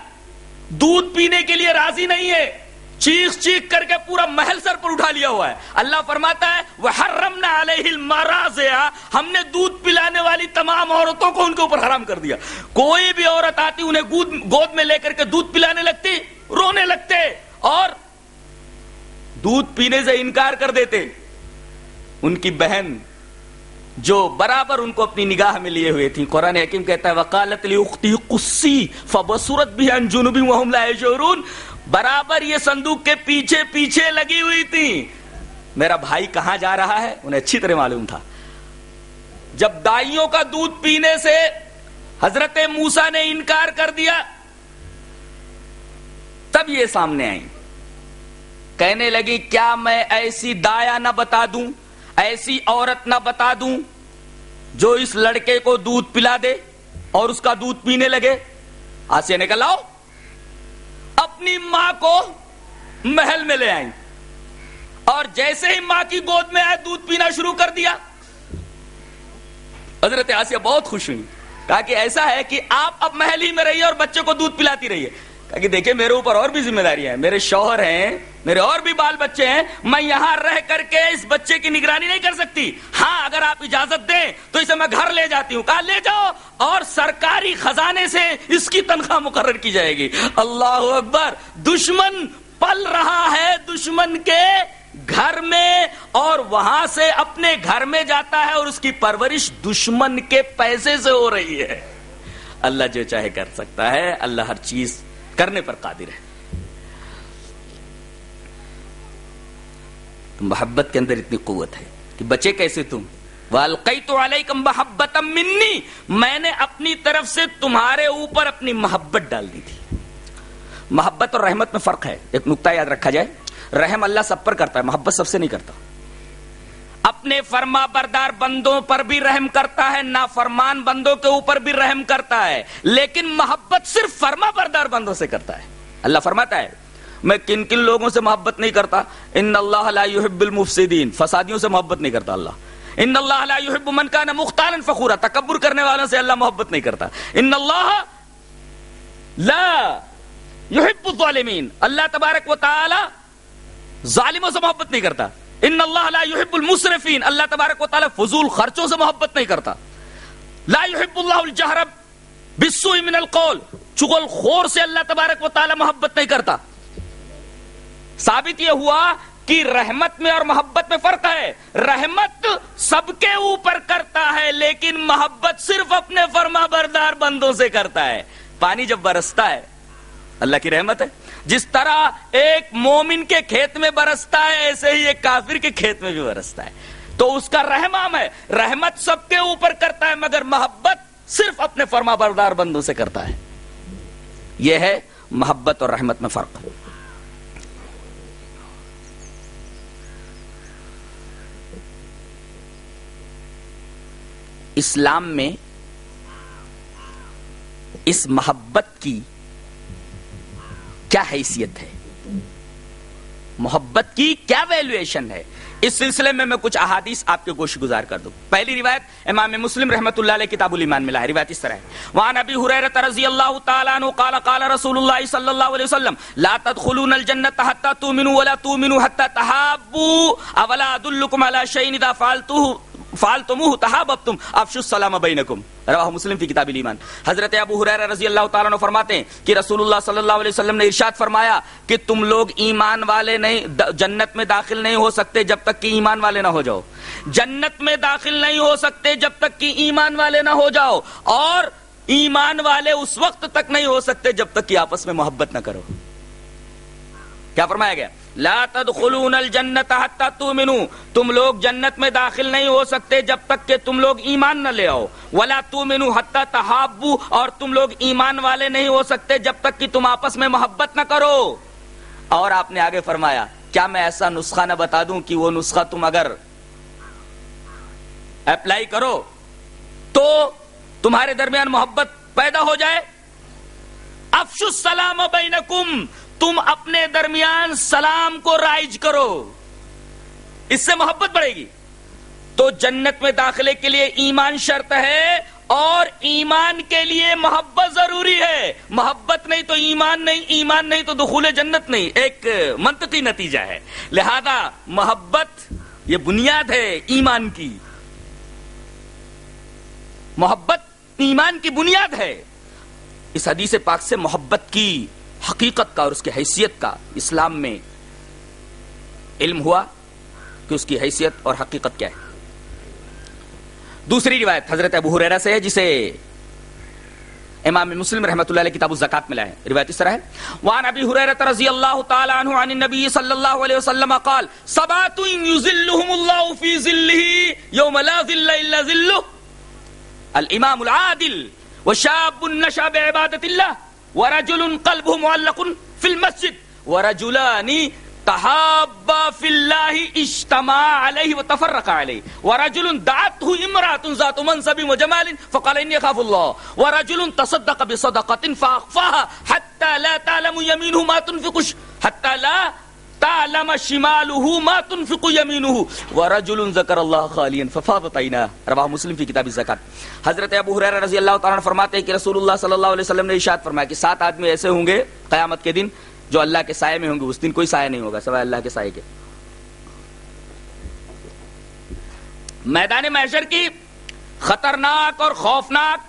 C: دودھ پینے کے لیے راضی نہیں ہے۔ چیخ چیخ کر کے پورا محل سر پر اٹھا لیا ہوا ہے۔ اللہ فرماتا ہے وہ حرمنا علیہ ہم نے دودھ پلانے والی تمام عورتوں کو ان کے اوپر حرام کر دیا۔ کوئی بھی عورت آتی، انہیں گود میں لے کر کے دودھ پلانے لگتی، رونے لگتے اور دودھ پینے سے انکار کر دیتے۔ ان کی بہن جو برابر ان کو اپنی نگاہ میں لیے ہوئے تھی قرآن حکیم کہتا ہے وکالت قصی فبصورت بھی ان جنوبی وهم لا يشعرون۔ برابر یہ صندوق کے پیچھے پیچھے لگی ہوئی تھی میرا بھائی کہاں جا رہا ہے؟ انہیں اچھی طرح معلوم تھا۔ جب دائیوں کا دودھ پینے سے حضرت موسا نے انکار کر دیا، تب یہ سامنے آئی کہنے لگی کیا میں ایسی دایا نہ بتا دوں؟ ایسی عورت نہ بتا دوں جو اس لڑکے کو دودھ پلا دے اور اس کا دودھ پینے لگے۔ آسیہ نکل آؤ اپنی ماں کو محل میں لے آئیں۔ اور جیسے ہی ماں کی گود میں آئے، دودھ پینا شروع کر دیا۔ حضرت آسیہ بہت خوش ہوئی کہا کہ ایسا ہے کہ آپ اب محل ہی میں رہیے اور بچے کو دودھ پلاتی رہیے۔ کہا کہ دیکھیں میرے اوپر اور بھی ذمہ داری ہے میرے شوہر ہیں، میرے اور بھی بال بچے ہیں، میں یہاں رہ کر کے اس بچے کی نگرانی نہیں کر سکتی۔ ہاں اگر آپ اجازت دیں تو اسے میں گھر لے جاتی ہوں۔ کہا، لے جاؤ۔ اور سرکاری خزانے سے اس کی تنخواہ مقرر کی جائے گی۔ اللہ اکبر، دشمن پل رہا ہے دشمن کے گھر میں، اور وہاں سے اپنے گھر میں جاتا ہے اور اس کی پرورش دشمن کے پیسے سے ہو رہی ہے۔ اللہ جو چاہے کر سکتا ہے، اللہ ہر چیز کرنے پر قادر ہے۔ محبت کے اندر اتنی قوت ہے کہ بچے کیسے تم؟ والقیت علیکم محبت منی میں نے اپنی طرف سے تمہارے اوپر اپنی محبت ڈال دی تھی۔ محبت اور رحمت میں فرق ہے۔ ایک نقطہ یاد رکھا جائے۔ رحم اللہ سب پر کرتا ہے، محبت سب سے نہیں کرتا۔ اپنے فرما بردار بندوں پر بھی رحم کرتا ہے نا فرمان بندوں کے اوپر بھی رحم کرتا ہے۔ لیکن محبت صرف فرما بردار بندوں سے کرتا ہے۔ اللہ فرماتا ہے، میں کن کن لوگوں سے محبت نہیں کرتا؟ ان اللہ لا يحب المفسدین۔ فسادیوں سے محبت نہیں کرتا اللہ۔ ان اللہ لا يحب من كان مختالا فخورا۔ تکبر کرنے والوں سے اللہ محبت نہیں کرتا۔ ان اللہ لا يحب الظالمین۔ اللہ تبارک و تعالی ظالموں سے محبت نہیں کرتا۔ ان اللہ لا يحب المسرفین۔ اللہ تبارک و تعالی فضول خرچوں سے محبت نہیں کرتا۔ لا يحب اللہ الجہر بالسوء من القول۔ چغل خور سے اللہ تبارک و تعالی محبت نہیں کرتا۔ ثابت یہ ہوا کہ رحمت میں اور محبت میں فرق ہے۔ رحمت سب کے اوپر کرتا ہے، لیکن محبت صرف اپنے فرما بردار بندوں سے کرتا ہے۔ پانی جب برستا ہے، اللہ کی رحمت ہے۔ جس طرح ایک مومن کے کھیت میں برستا ہے، ایسے ہی ایک کافر کے کھیت میں بھی برستا ہے۔ تو اس کا رحمام ہے۔ رحمت سب کے اوپر کرتا ہے، مگر محبت صرف اپنے فرما بردار بندوں سے کرتا ہے۔ یہ ہے محبت اور رحمت میں فرق۔ اسلام میں اس محبت کی کیا حیثیت ہے؟ محبت کی کیا ویلویشن ہے؟ اس سلسلے میں میں کچھ احادیث آپ کے گوش گزار کر دوں۔ پہلی روایت امام مسلم رحمۃ اللہ علیہ کتاب الایمان میں لائی۔ روایت اس طرح ہے۔ وان ابی ہریرہ رضی اللہ تعالی عنہ قال قال رسول اللہ صلی اللہ علیہ وسلم، لا تدخلون الجنة حتى تؤمنوا ولا تؤمنوا حتى تحابوا اولا ادلكم على شيء اذا فعلتوه؟ فعلتموه تحاببتم. افشوا السلام بينكم رواہ مسلم فی کتاب الایمان. حضرت ابو ہریرہ رضی اللہ تعالیٰ عنہ فرماتے ہیں کہ رسول اللہ صلی اللہ علیہ وسلم نے ارشاد فرمایا کہ تم لوگ ایمان والے نہیں جنت میں داخل نہیں ہو سکتے جب تک کہ ایمان والے نہ ہو جاؤ. جنت میں داخل نہیں ہو سکتے جب تک کہ ایمان والے نہ ہو جاؤ. اور ایمان والے اس وقت تک نہیں ہو سکتے جب تک کہ آپس میں محبت نہ کرو. کیا فرمایا گیا؟ لا تدخلون الجنت حتى تؤمنوا۔ تم لوگ جنت میں داخل نہیں ہو سکتے جب تک کہ تم لوگ ایمان نہ لے آؤ۔ ولا تؤمنوا حتى تحابوا۔ اور تم لوگ ایمان والے نہیں ہو سکتے جب تک کہ تم آپس میں محبت نہ کرو۔ اور آپ نے آگے فرمایا، کیا میں ایسا نسخہ نہ بتا دوں کہ وہ نسخہ تم اگر اپلائی کرو تو تمہارے درمیان محبت پیدا ہو جائے؟ افش السلام بینکم۔ تم اپنے درمیان سلام کو رائج کرو۔ اس سے محبت بڑھے گی۔ تو جنت میں داخلے کے لیے ایمان شرط ہے اور ایمان کے لیے محبت ضروری ہے۔ محبت نہیں تو ایمان نہیں ایمان نہیں تو دخول جنت نہیں۔ ایک منطقی نتیجہ ہے۔ لہذا محبت یہ بنیاد ہے ایمان کی۔ محبت ایمان کی بنیاد ہے۔ اس حدیث پاک سے محبت کی حقیقت کا اور اس کی حیثیت کا اسلام میں علم ہوا کہ اس کی حیثیت اور حقیقت کیا ہے۔ دوسری روایت حضرت ابو حریرہ سے ہے، جسے امام مسلم رحمۃ اللہ علیہ کتاب الزکات میں لائے روایت اس طرح ہے۔ وان ابی حریرہ رضی اللہ تعالی عنہ عن النبی صلی اللہ علیہ وسلم قال سبعۃ یذلهم اللہ فی ظلہ یوم لا ظل الا ظلہ الامام العادل وشاب نشا بعبادت اللہ ورجل قلبه معلق في المسجد. ورجلان تحابا في الله اجتمع عليه وتفرق عليه. ورجل دعته امرأة ذات منصب وجمال فقال إني أخاف الله. ورجل تصدق بصدقة فأخفاها حتى لا تعلم يمينه ما تنفقش. حتى لا تعلم شماله ما تنفق يمينه. ورجل ذكر الله خاليا ففاضت عيناه رواه مسلم في كتاب الزكاة. حضرت ابو ہریرہ رضی اللہ تعالی عنہ فرماتے ہیں کہ رسول اللہ صلی اللہ علیہ وسلم نے ارشاد فرمایا کہ سات آدمی ایسے ہوں گے قیامت کے دن جو اللہ کے سائے میں ہوں گے. اس دن کوئی سایہ نہیں ہوگا سوائے اللہ کے سائے کے. میدان محشر کی خطرناک اور خوفناک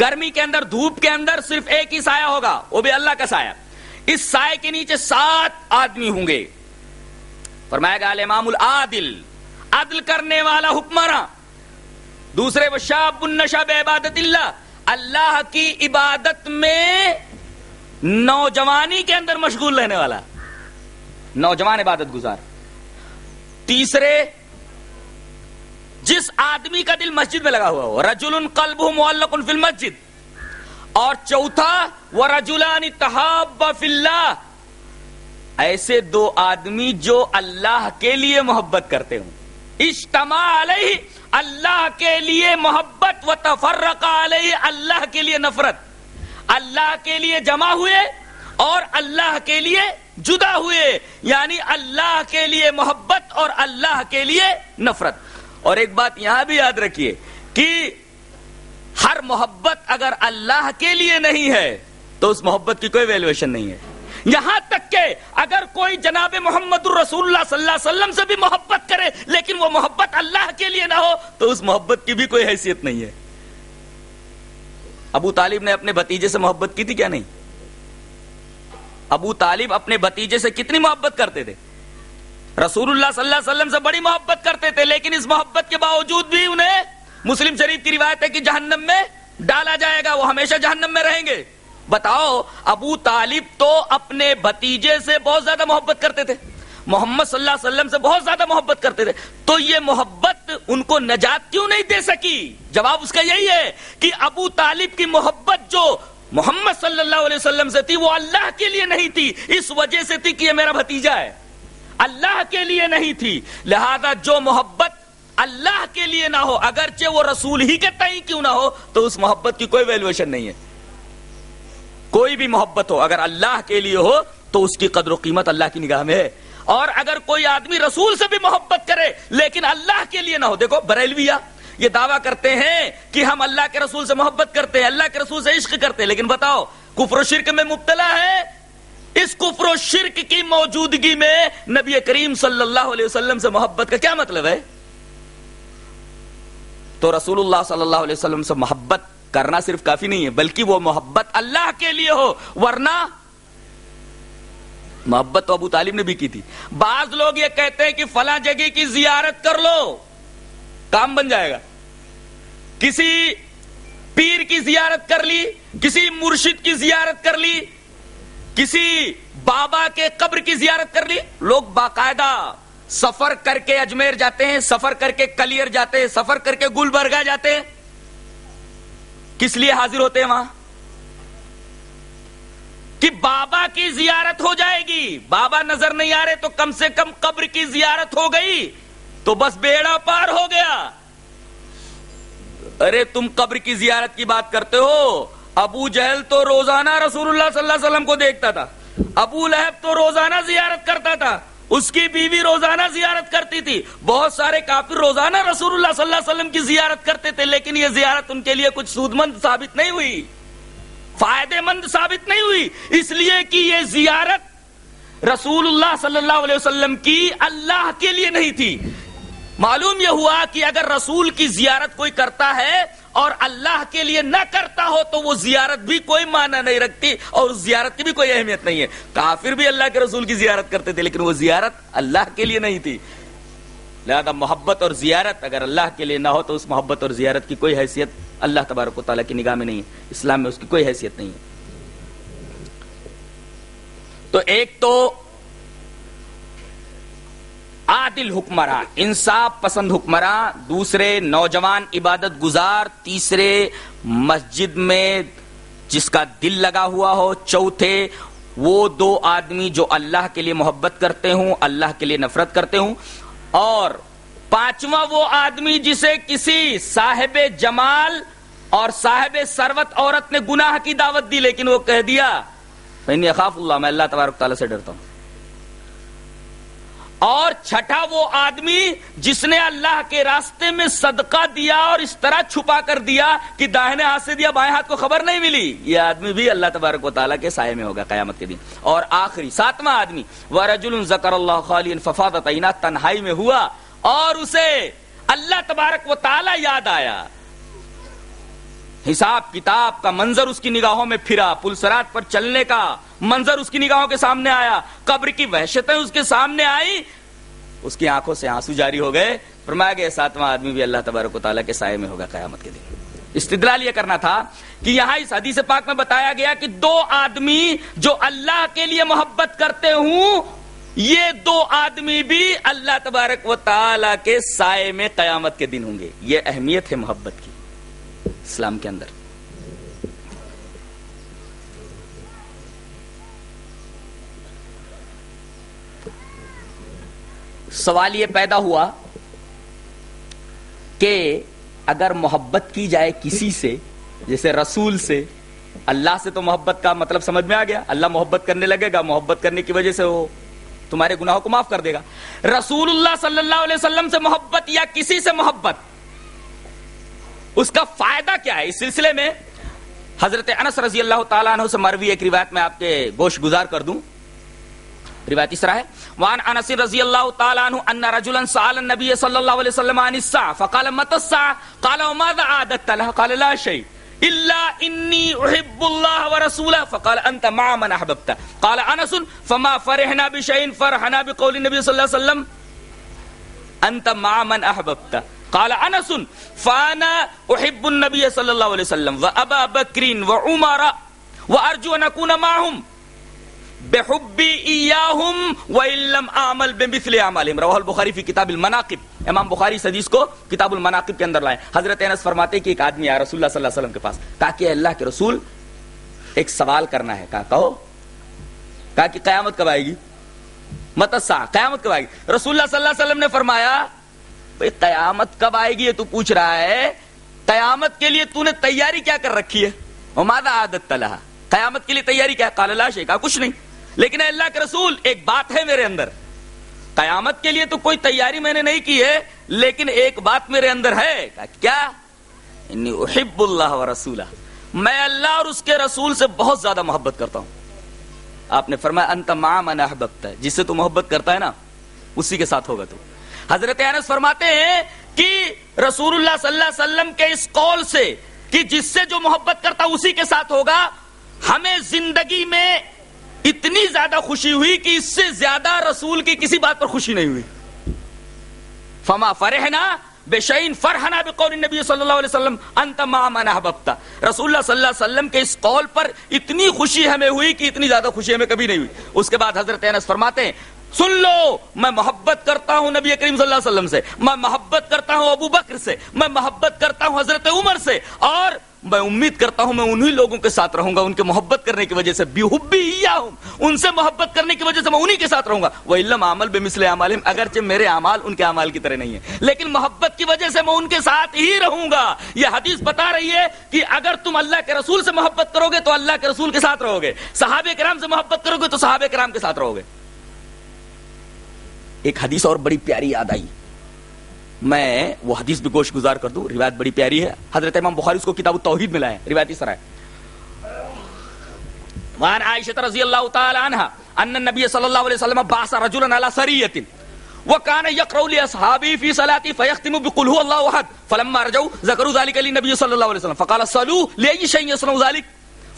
C: گرمی کے اندر، دھوپ کے اندر صرف ایک ہی سایہ ہوگا، وہ بھی اللہ کا سایہ. اس سائے کے نیچے سات آدمی ہوں گے۔ فرمایا گا امام العادل، عدل کرنے والا حکمراں۔ دوسرے وہ شاب النشا عبادت اللہ اللہ کی عبادت میں نوجوانی کے اندر مشغول رہنے والا۔ نوجوان عبادت گزار۔ تیسرے، جس آدمی کا دل مسجد میں لگا ہوا ہو رجل قلب معلق فی المسجد۔ اور چوتھا وہ رجولان تحاب فی اللہ ایسے دو آدمی جو اللہ کے لیے محبت کرتے ہوں۔ اجتماع علیہ، اللہ کے لیے محبت و تفرق علیہ، اللہ کے لیے نفرت۔ اللہ کے لیے جمع ہوئے اور اللہ کے لیے جدا ہوئے یعنی اللہ کے لیے محبت اور اللہ کے لیے نفرت۔ اور ایک بات یہاں بھی یاد رکھیے کہ ہر محبت اگر اللہ کے لیے نہیں ہے، تو اس محبت کی کوئی ویلویشن نہیں ہے۔ یہاں تک کہ اگر کوئی جناب محمد الرسول اللہ صلی اللہ علیہ وسلم سے بھی محبت کرے، لیکن وہ محبت اللہ کے لیے نہ ہو، تو اس محبت کی بھی کوئی حیثیت نہیں ہے۔ ابو طالب نے اپنے بتیجے سے محبت کی تھی کیا نہیں؟ ابو طالب اپنے بتیجے سے کتنی محبت کرتے تھے؟ رسول اللہ صلی اللہ علیہ وسلم سے بڑی محبت کرتے تھے، لیکن اس محبت کے باوجود بھی انہیں مسلم شریف کی روایت ہے کہ جہنم میں ڈالا جائے گا، وہ ہمیشہ جہنم میں رہیں گے۔ بتاؤ، ابو طالب تو اپنے بتیجے سے بہت زیادہ محبت کرتے تھے۔ محمد صلی اللہ علیہ وسلم سے بہت زیادہ محبت کرتے تھے۔ تو یہ محبت ان کو نجات کیوں نہیں دے سکی؟ جواب اس کا یہی ہے کہ ابو طالب کی محبت جو محمد صلی اللہ علیہ وسلم سے تھی، وہ اللہ کے لیے نہیں تھی۔ اس وجہ سے تھی کہ یہ میرا بھتیجا ہے۔ اللہ کے لیے نہیں تھی۔ لہذا جو محبت اللہ کے لیے نہ ہو، اگرچہ وہ رسول ہی کے تئیں کیوں نہ ہو، تو اس محبت کی کوئی ویلویشن نہیں ہے۔ کوئی بھی محبت ہو، اگر اللہ کے لیے ہو تو اس کی قدر و قیمت اللہ کی نگاہ میں ہے۔ اور اگر کوئی آدمی رسول سے بھی محبت کرے لیکن اللہ کے لیے نہ ہو، دیکھو بریلویا یہ دعویٰ کرتے ہیں کہ ہم اللہ کے رسول سے محبت کرتے ہیں، اللہ کے رسول سے عشق کرتے ہیں، لیکن بتاؤ، کفر و شرک میں مبتلا ہے اس کفر و شرک کی موجودگی میں نبی کریم صلی اللہ علیہ وسلم سے محبت کا کیا مطلب ہے؟ تو رسول اللہ صلی اللہ علیہ وسلم سے محبت کرنا صرف کافی نہیں ہے، بلکہ وہ محبت اللہ کے لیے ہو۔ ورنہ محبت تو ابو طالب نے بھی کی تھی۔ بعض لوگ یہ کہتے ہیں کہ فلاں جگہ کی زیارت کر لو، کام بن جائے گا۔ کسی پیر کی زیارت کر لی، کسی مرشد کی زیارت کر لی، کسی بابا کے قبر کی زیارت کر لی۔ لوگ باقاعدہ سفر کر کے اجمیر جاتے ہیں، سفر کر کے کلیئر جاتے ہیں، سفر کر کے گلبرگہ جاتے ہیں۔ کس لیے حاضر ہوتے ہیں وہاں؟ کہ بابا کی زیارت ہو جائے گی۔ بابا نظر نہیں آ رہے تو کم سے کم قبر کی زیارت ہو گئی۔ تو بس بیڑا پار ہو گیا۔ ارے، تم قبر کی زیارت کی بات کرتے ہو؟ ابو جہل تو روزانہ رسول اللہ صلی اللہ علیہ وسلم کو دیکھتا تھا۔ ابو لہب تو روزانہ زیارت کرتا تھا۔ اس کی بیوی روزانہ زیارت کرتی تھی۔ بہت سارے کافر روزانہ رسول اللہ صلی اللہ علیہ وسلم کی زیارت کرتے تھے، لیکن یہ زیارت ان کے لیے کچھ سود مند ثابت نہیں ہوئی۔ فائدے مند ثابت نہیں ہوئی۔ اس لیے کہ یہ زیارت رسول اللہ صلی اللہ علیہ وسلم کی اللہ کے لیے نہیں تھی۔ معلوم یہ ہوا کہ اگر رسول کی زیارت کوئی کرتا ہے اور اللہ کے لیے نہ کرتا ہو تو وہ زیارت بھی کوئی معنی نہیں رکھتی اور اس زیارت کی بھی کوئی اہمیت نہیں ہے۔ کافر بھی اللہ کے رسول کی زیارت کرتے تھے لیکن وہ زیارت اللہ کے لیے نہیں تھی۔ لہذا محبت اور زیارت اگر اللہ کے لیے نہ ہو تو اس محبت اور زیارت کی کوئی حیثیت اللہ تبارک و تعالیٰ کی نگاہ میں نہیں ہے۔ اسلام میں اس کی کوئی حیثیت نہیں ہے۔ تو ایک تو عادل حکمراں، انصاف پسند حکمراں، دوسرے نوجوان عبادت گزار، تیسرے مسجد میں جس کا دل لگا ہوا ہو، چوتھے وہ دو آدمی جو اللہ کے لیے محبت کرتے ہوں، اللہ کے لیے نفرت کرتے ہوں، اور پانچواں وہ آدمی جسے کسی صاحب جمال اور صاحب سروت عورت نے گناہ کی دعوت دی، لیکن وہ کہہ دیا میں خاف اللہ، میں اللہ تبارک تعالیٰ سے ڈرتا ہوں. اور چھٹا وہ آدمی جس نے اللہ کے راستے میں صدقہ دیا اور اس طرح چھپا کر دیا کہ داہنے ہاتھ سے دیا، بائیں ہاتھ کو خبر نہیں ملی۔ یہ آدمی بھی اللہ تبارک و تعالیٰ کے سائے میں ہوگا قیامت کے دن۔ اور آخری، ساتواں آدمی وہ رجول ذکر اللہ خالی ففاد تنہائی میں ہوا اور اسے اللہ تبارک و تعالیٰ یاد آیا۔ حساب کتاب کا منظر اس کی نگاہوں میں پھرا، پلسرات پر چلنے کا منظر اس کی نگاہوں کے سامنے آیا، قبر کی وحشتیں اس کے سامنے آئی اس کی آنکھوں سے آنسو جاری ہو گئے۔ فرمایا گیا، ساتواں آدمی بھی اللہ تبارک و تعالیٰ کے سائے میں ہوگا قیامت کے دن۔ استدلال یہ کرنا تھا کہ یہاں اس حدیث پاک میں بتایا گیا کہ دو آدمی جو اللہ کے لیے محبت کرتے ہوں، یہ دو آدمی بھی اللہ تبارک و تعالیٰ کے سائے میں قیامت کے دن ہوں گے۔ یہ اہمیت ہے محبت کی، اسلام کے اندر۔ سوال یہ پیدا ہوا کہ اگر محبت کی جائے کسی سے، جیسے رسول سے، اللہ سے تو محبت کا مطلب سمجھ میں آ گیا۔ اللہ محبت کرنے لگے گا، محبت کرنے کی وجہ سے وہ تمہارے گناہوں کو معاف کر دے گا۔ رسول اللہ صلی اللہ علیہ وسلم سے محبت یا کسی سے محبت؟ اس کا فائدہ کیا ہے؟ اس سلسلے میں حضرت انس رضی اللہ تعالیٰ عنہ سے مروی ایک روایت میں آپ کے گوش گزار کر دوں۔ روایت اس طرح ہے. وان انس رضی اللہ تعالی عنہ ان رجلا سال النبي صلی اللہ علیہ وسلم عن الساعه فقال متى الساعه قال وماذا عادت لها؟ قال لا شيء. الا اني احب الله ورسوله، فقال انت مع من احببت قال انس فما فرحنا بشيء، فرحنا بقول النبي صلى الله عليه وسلم انت مع من احببت قال انس فانا احب النبي صلى الله عليه وسلم وابا بكر وعمر وارجو ان اكون معهم. بحبی ایاہم وَإِلَّمْ آمَلْ بِمِثْلِ عَمَلِهِمْ رواہ البخاری فی کتاب المناقب۔ امام بخاری اس حدیث کو کتاب المناقب کے اندر لائے۔ حضرت انس فرماتے کہ ایک آدمی آیا رسول اللہ صلی اللہ علیہ وسلم کے پاس، کہا کہ اللہ کے رسول، ایک سوال کرنا ہے۔ کہا، کہو۔ کہا کہ قیامت کب آئے گی؟ متسا قیامت کب آئے گی؟ رسول اللہ صلی اللہ علیہ وسلم نے فرمایا بھئی قیامت کب آئے گی یہ تو پوچھ رہا ہے۔ قیامت کے لیے تو نے تیاری کیا کر رکھی ہے؟ وماذا عادت تلہا قیامت کے لیے تیاری کیا قال، لا شیء۔ کہا، کچھ نہیں۔ لیکن اے اللہ کے رسول، ایک بات ہے میرے اندر۔ قیامت کے لیے تو کوئی تیاری میں نے نہیں کی ہے، لیکن ایک بات میرے اندر ہے۔ کیا؟ انی احب اللہ و رسولہ۔ میں اللہ اور اس کے رسول سے بہت زیادہ محبت کرتا ہوں۔ آپ نے فرمایا، انت مع من احببت۔ جس سے تو محبت کرتا ہے نا، اسی کے ساتھ ہوگا تو۔ حضرت انس فرماتے ہیں کہ رسول اللہ صلی اللہ علیہ وسلم کے اس قول سے کہ جس سے جو محبت کرتا اسی کے ساتھ ہوگا۔ ہمیں زندگی میں اتنی زیادہ خوشی ہوئی کہ اس سے زیادہ رسول کی کسی بات پر خوشی نہیں ہوئی۔ فما فرحنا بے شعین فرحنا بقول نبی صلی اللہ علیہ وسلم انت ما من احببتا رسول اللہ صلی اللہ علیہ وسلم کے اس قول پر اتنی خوشی ہمیں ہوئی کہ اتنی زیادہ خوشی ہمیں کبھی نہیں ہوئی۔ اس کے بعد حضرت انس فرماتے ہیں سن لو، میں محبت کرتا ہوں نبی کریم صلی اللہ علیہ وسلم سے، میں محبت کرتا ہوں ابو بکر سے، میں محبت کرتا ہوں حضرت عمر سے، اور میں امید کرتا ہوں میں انہی لوگوں کے ساتھ رہوں گا، ان کے محبت کرنے کی وجہ سے بحبی ہوں ان سے محبت کرنے کی وجہ سے میں انہی کے ساتھ رہوں گا۔ وہ علم عمل بے مثل عمال اگرچہ میرے اعمال ان کے اعمال کی طرح نہیں ہے لیکن محبت کی وجہ سے میں ان کے ساتھ ہی رہوں گا۔ یہ حدیث بتا رہی ہے کہ اگر تم اللہ کے رسول سے محبت کرو گے تو اللہ کے رسول کے ساتھ رہو گے، صحابہ کرام سے محبت کرو گے تو صحابہ کرام کے ساتھ رہو گے۔ ایک حدیث اور بڑی پیاری یاد آئی۔ میں وہ حدیث بھی گوش گزار کر دوں، روایت بڑی پیاری ہے۔ حضرت امام بخاری اس کو کتاب توحید میں لائے، روایت اس طرح ہے۔ وعن عائشة رضي الله تعالى عنها أن النبي صلى الله عليه وسلم بعث رجلا على سرية وكان يقرأ لأصحابه في صلاته فيختم بقل هو الله أحد فلما رجعوا ذكروا ذلك للنبي صلى الله عليه وسلم، فقال صلوا لأي شيء يصنع ذلك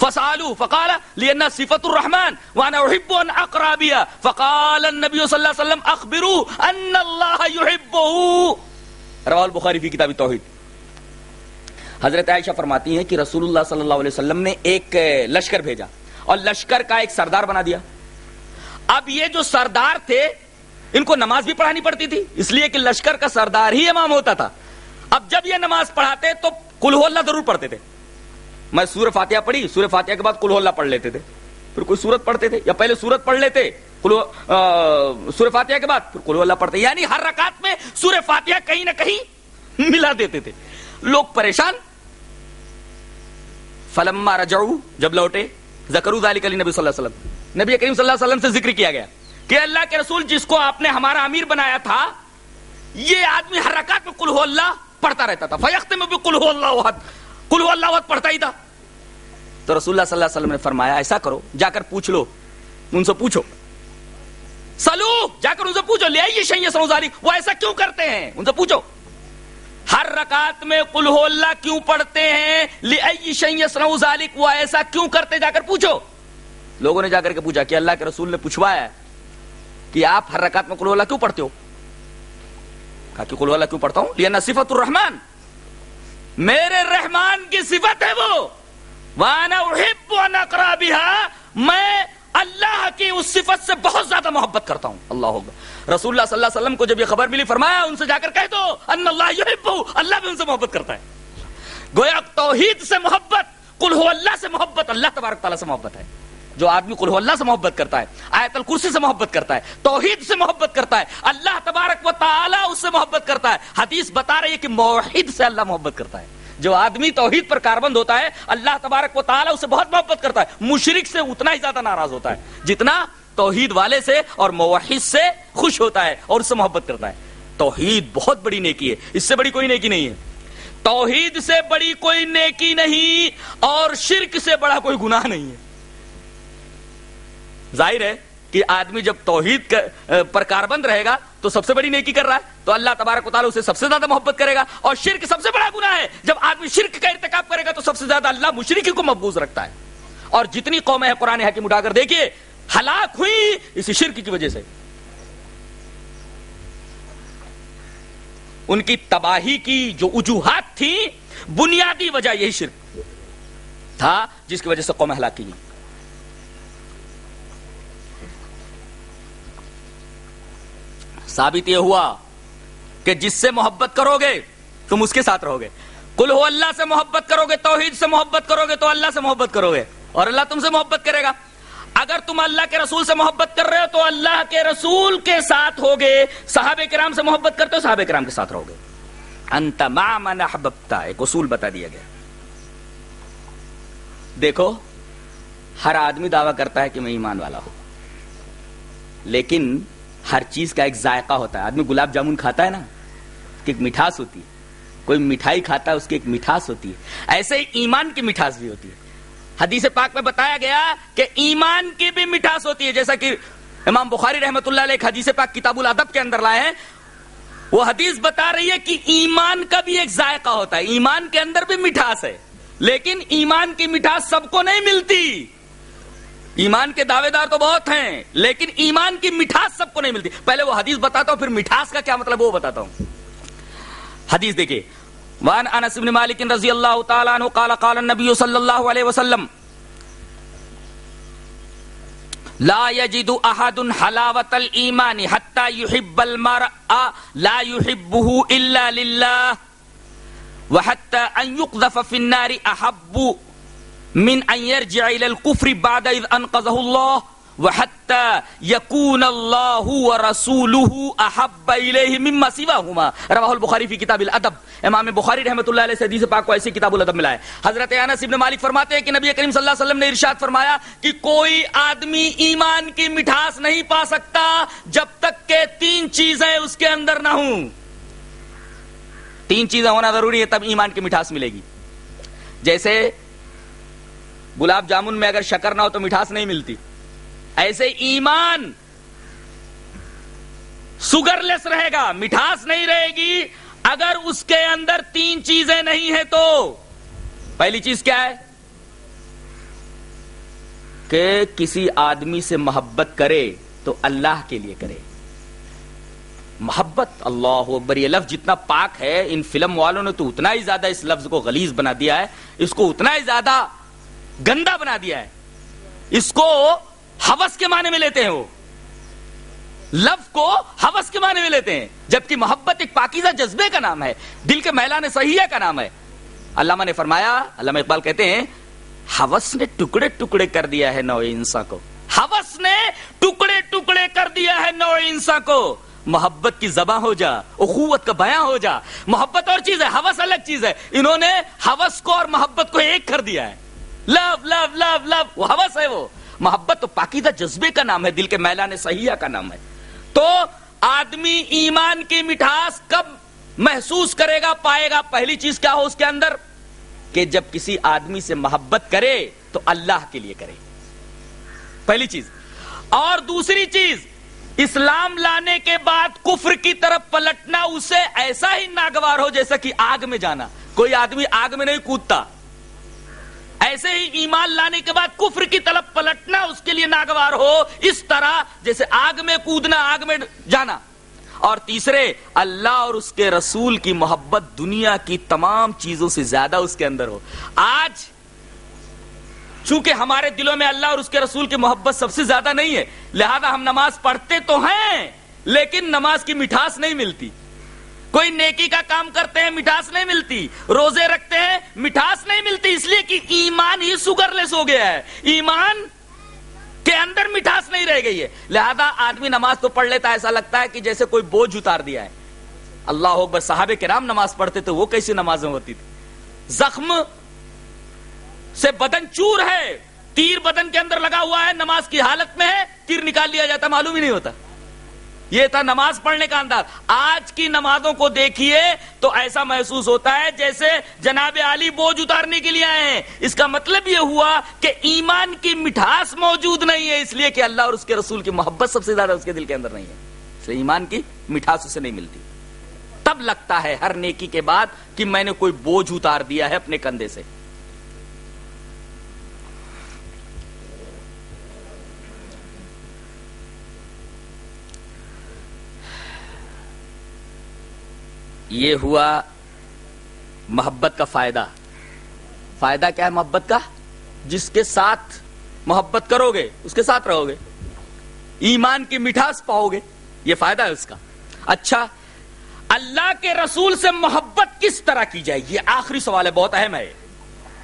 C: فسألوا، فقال، لأن صفة الرحمن، وأنا أحب أن أقرأ بها. فقال النبي صلى الله عليه وسلم، أخبروا أن الله يحبه. رواه البخاری فی کتاب توحید حضرت عائشہ فرماتی ہیں کہ رسول اللہ صلی اللہ علیہ وسلم نے ایک لشکر بھیجا اور لشکر کا ایک سردار بنا دیا۔ اب یہ جو سردار تھے، ان کو نماز بھی پڑھانی پڑتی تھی، اس لیے کہ لشکر کا سردار ہی امام ہوتا تھا۔ اب جب یہ نماز پڑھاتے تو کلو اللہ ضرور پڑھتے تھے۔ میں سورہ فاتحہ پڑھی، سورہ فاتحہ کے بعد کلو اللہ پڑھ لیتے تھے۔ پھر کوئی سورت پڑھتے تھے یا پہلے سورت پڑھ لیتے کلو سورہ فاتحہ کے بعد۔ پھر کلو اللہ پڑھتے یعنی ہر رکعت میں سورہ فاتحہ کہیں نہ کہیں ملا دیتے تھے۔ لوگ پریشان۔ فلما رجعو جب لوٹے زکرو ذالک علی نبی صلی اللہ علیہ وسلم۔ نبی کریم صلی اللہ علیہ وسلم سے ذکر کیا گیا کہ اللہ کے رسول جس کو آپ نے ہمارا امیر بنایا تھا، یہ آدمی ہر رکعت میں کل ہو اللہ پڑھتا رہتا تھا۔ فیخت میں بھی کل ہو اللہ احد کل ہو اللہ احد پڑھتا ہی تھا۔ تو رسول اللہ صلی اللہ علیہ وسلم نے فرمایا، ایسا کرو، جا کر پوچھ لو، ان سے پوچھو۔ سلو، جا کر ان سے پوچھو، لے آئیے شیئے سنوزاری وہ ایسا کیوں کرتے ہیں؟ ان سے پوچھو۔ ہر رکعت میں قل ہو اللہ کیوں پڑھتے ہیں؟ لئی شیئے سنوزاری وہ ایسا کیوں کرتے؟ جا کر پوچھو۔ لوگوں نے جا کر کے پوچھا کہ اللہ کے رسول نے پوچھوایا ہے کہ آپ ہر رکعت میں قل اللہ کیوں پڑھتے ہو؟ کہا کہ قل اللہ کیوں پڑھتا ہوں؟ لیے صفت الرحمن۔ میرے رحمان کی صفت ہے وہ۔ وانا احب وانا اقرا بها۔ میں اللہ کی اس صفت سے بہت زیادہ محبت کرتا ہوں۔ اللہ ہوگا۔ رسول اللہ صلی اللہ علیہ وسلم کو جب یہ خبر ملی، فرمایا، ان سے جا کر کہہ دو ان اللہ یحب اللہ بھی ان سے محبت کرتا ہے۔ گویا، توحید سے محبت، قل ہو اللہ سے محبت۔ اللہ تبارک تعالیٰ سے محبت ہے۔ جو آدمی قل اللہ سے محبت کرتا ہے، آیت الکرسی سے محبت کرتا ہے، توحید سے محبت کرتا ہے، اللہ تبارک و تعالیٰ اس سے محبت کرتا ہے۔ حدیث بتا رہی ہے کہ موحد سے اللہ محبت کرتا ہے۔ جو آدمی توحید پر کاربند ہوتا ہے، اللہ تبارک و تعالیٰ اسے بہت محبت کرتا ہے۔ مشرک سے اتنا ہی زیادہ ناراض ہوتا ہے، جتنا توحید والے سے اور موحد سے خوش ہوتا ہے اور اس سے محبت کرتا ہے۔ توحید بہت بڑی نیکی ہے، اس سے بڑی کوئی نیکی نہیں ہے۔ توحید سے بڑی کوئی نیکی نہیں اور شرک سے بڑا کوئی گناہ نہیں ہے۔ ظاہر ہے کہ آدمی جب توحید پر کاربند رہے گا تو سب سے بڑی نیکی کر رہا ہے۔ تو اللہ تبارک و تعالیٰ اسے سب سے زیادہ محبت کرے گا۔ اور شرک سب سے بڑا گناہ ہے۔ جب آدمی شرک کا ارتکاب کرے گا تو سب سے زیادہ اللہ مشرقی کو محبوظ رکھتا ہے۔ اور جتنی قومیں ہیں قرآن حکیم اٹھا کر دیکھیے، ہلاک ہوئی اسی شرک کی وجہ سے۔ ان کی تباہی کی جو وجوہات تھی بنیادی وجہ یہی شرک تھا، جس کی وجہ سے قوم ہلاک کی گئی ثابت یہ ہوا کہ جس سے محبت کرو گے تم اس کے ساتھ رہو گے کل ہو اللہ سے محبت کرو گے توحید سے محبت کرو گے تو اللہ سے محبت کرو گے اور اللہ تم سے محبت کرے گا۔ اگر تم اللہ کے رسول سے محبت کر رہے ہو، تو اللہ کے رسول کے ساتھ ہوگے۔ صحابہ کرام سے محبت کرتے ہو، صحابہ کرام کے ساتھ رہو گے انت ما من احببتا ایک اصول بتا دیا گیا۔ دیکھو، ہر آدمی دعویٰ کرتا ہے کہ میں ایمان والا ہوں۔ لیکن ہر چیز کا ایک ذائقہ ہوتا ہے۔ آدمی گلاب جامن کھاتا ہے نا کہ ایک مٹھاس ہوتی ہے۔ کوئی مٹھائی کھاتا ہے، اس کی ایک مٹھاس ہوتی ہے۔ ایسے ہی ایمان کی مٹھاس بھی ہوتی ہے۔ حدیث پاک میں بتایا گیا کہ ایمان کی بھی مٹھاس ہوتی ہے۔ جیسا کہ امام بخاری رحمت اللہ علیہ حدیث پاک کتاب الادب کے اندر لائے ہیں۔ وہ حدیث بتا رہی ہے کہ ایمان کا بھی ایک ذائقہ ہوتا ہے۔ ایمان کے اندر بھی مٹھاس ہے، لیکن ایمان کی مٹھاس سب کو نہیں ملتی۔ ایمان کے دعوے دار تو بہت ہیں، لیکن ایمان کی مٹھاس سب کو نہیں ملتی۔ پہلے وہ حدیث بتاتا ہوں، پھر مٹھاس کا کیا مطلب وہ بتاتا ہوں۔ حدیث دیکھیے وان انس بن مالک رضی اللہ تعالی عنہ قال قال النبي صلی اللہ علیہ وسلم، لا يجد احد حلاوة الايمان حتى يحب المرء لا يحبه الا لله، وحتى أن يقذف في النار أحب من أن يرجع إلى الكفر بعد إذ أنقذه الله وحتى يكون الله ورسوله أحب إليه مما سواهما. رواه البخاري في كتاب الأدب. امام بخاری رحمۃ اللہ علیہ سے حدیث پاک کو ایسی کتاب الادب ملا ہے حضرت انس ابن مالک فرماتے ہیں کہ نبی کریم صلی اللہ علیہ وسلم نے ارشاد فرمایا کہ کوئی آدمی ایمان کی مٹھاس نہیں پا سکتا جب تک کہ تین چیزیں اس کے اندر نہ ہوں. تین چیزیں ہونا ضروری ہے تب ایمان کی مٹھاس ملے گی. جیسے گلاب جامن میں اگر شکر نہ ہو تو مٹھاس نہیں ملتی۔ ایسے ایمان سگر لیس رہے گا، مٹھاس نہیں رہے گی۔ اگر اس کے اندر تین چیزیں نہیں ہیں تو پہلی چیز کیا ہے؟ کہ کسی آدمی سے محبت کرے تو اللہ کے لیے کرے۔ محبت، اللہ اکبر، یہ لفظ جتنا پاک ہے، ان فلم والوں نے تو اتنا ہی زیادہ اس لفظ کو غلیظ بنا دیا ہے۔ اس کو اتنا ہی زیادہ گندا بنا دیا ہے۔ اس کو حوث کے معنی میں لیتے ہیں وہ۔ لفظ کو حوث کے معنی میں لیتے ہیں۔ جبکہ محبت ایک پاکیزہ جذبے کا نام ہے۔ دل کے میلان صحیحہ کا نام ہے۔ علامہ نے فرمایا، علامہ اقبال کہتے ہیں، حوث نے ٹکڑے ٹکڑے کر دیا ہے نو انسان کو۔ حوث نے ٹکڑے ٹکڑے کر دیا ہے نو انسان کو۔ محبت کی زباں ہو جا، اخوت کا بیاں ہو جا۔ محبت اور چیز ہے، حوث الگ چیز ہے۔ انہوں نے حوث کو اور محبت کو ایک کر دیا ہے۔ لو لو لو لو وہ حوث ہے وہ. محبت تو پاکیزہ جذبے کا نام ہے، دل کے میلان صحیحہ کا نام ہے۔ تو آدمی ایمان کی مٹھاس کب محسوس کرے گا، پائے گا؟ پہلی چیز کیا ہو اس کے اندر؟ کہ جب کسی آدمی سے محبت کرے تو اللہ کے لیے کرے۔ پہلی چیز۔ اور دوسری چیز، اسلام لانے کے بعد کفر کی طرف پلٹنا، اسے ایسا ہی ناگوار ہو جیسا کہ آگ میں جانا۔ کوئی آدمی آگ میں نہیں کودتا۔ ایسے ہی ایمان لانے کے بعد کفر کی طرف پلٹنا اس کے لیے ناگوار ہو، اس طرح جیسے آگ میں کودنا، آگ میں جانا۔ اور تیسرے، اللہ اور اس کے رسول کی محبت دنیا کی تمام چیزوں سے زیادہ اس کے اندر ہو۔ آج، چونکہ ہمارے دلوں میں اللہ اور اس کے رسول کی محبت سب سے زیادہ نہیں ہے، لہذا ہم نماز پڑھتے تو ہیں، لیکن نماز کی مٹھاس نہیں ملتی۔ کوئی نیکی کا کام کرتے ہیں، مٹھاس نہیں ملتی۔ روزے رکھتے ہیں، مٹھاس نہیں ملتی، اس لیے کہ ایمان ہی سگر لیس ہو گیا ہے۔ ایمان کے اندر مٹھاس نہیں رہ گئی ہے۔ لہذا آدمی نماز تو پڑھ لیتا ہے، ایسا لگتا ہے کہ جیسے کوئی بوجھ اتار دیا ہے۔ اللہ اکبر، صحابہ کرام نماز پڑھتے تو وہ کیسی نمازیں ہوتی تھی زخم سے بدن چور ہے۔ تیر بدن کے اندر لگا ہوا ہے، نماز کی حالت میں ہے، تیر نکال لیا جاتا، معلوم ہی نہیں ہوتا۔ یہ تھا نماز پڑھنے کا انداز۔ آج کی نمازوں کو دیکھیے تو ایسا محسوس ہوتا ہے جیسے جناب علی بوجھ اتارنے کے لیے آئے ہیں۔ اس کا مطلب یہ ہوا کہ ایمان کی مٹھاس موجود نہیں ہے، اس لیے کہ اللہ اور اس کے رسول کی محبت سب سے زیادہ اس کے دل کے اندر نہیں ہے۔ اس لیے ایمان کی مٹھاس اسے نہیں ملتی۔ تب لگتا ہے ہر نیکی کے بعد کہ میں نے کوئی بوجھ اتار دیا ہے اپنے کندھے سے۔ یہ ہوا محبت کا فائدہ۔ فائدہ کیا ہے محبت کا؟ جس کے ساتھ محبت کرو گے اس کے ساتھ رہو گے ایمان کی مٹھاس پاؤ گے یہ فائدہ ہے اس کا۔ اچھا اللہ کے رسول سے محبت کس طرح کی جائے؟ یہ آخری سوال ہے، بہت اہم ہے۔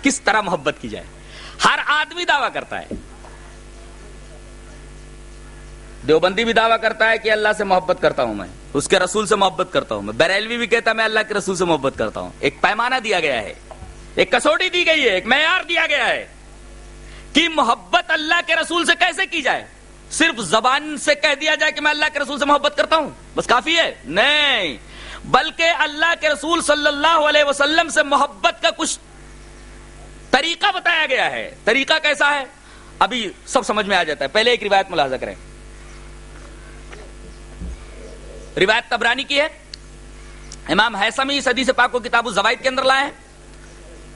C: کس طرح محبت کی جائے؟ ہر آدمی دعویٰ کرتا ہے۔ دیوبندی بھی دعویٰ کرتا ہے کہ اللہ سے محبت کرتا ہوں میں۔ اس کے رسول سے محبت کرتا ہوں میں۔ بیریلوی بھی کہتا ہے میں اللہ کے رسول سے محبت کرتا ہوں۔ ایک پیمانہ دیا گیا ہے۔ ایک کسوٹی دی گئی ہے، ایک معیار دیا گیا ہے۔ کہ محبت اللہ کے رسول سے کیسے کی جائے؟ صرف زبان سے کہہ دیا جائے کہ میں اللہ کے رسول سے محبت کرتا ہوں۔ بس کافی ہے؟ نہیں۔ بلکہ اللہ کے رسول صلی اللہ علیہ وسلم سے محبت کا کچھ طریقہ بتایا گیا ہے۔ طریقہ کیسا ہے؟ ابھی سب سمجھ میں آ جاتا ہے۔ پہلے ایک روایت ملاحظہ کریں۔ روایت تبرانی کی ہے۔ امام حیثمی اس حدیث پاک کو کتاب الزوائد کے اندر لائے ہیں۔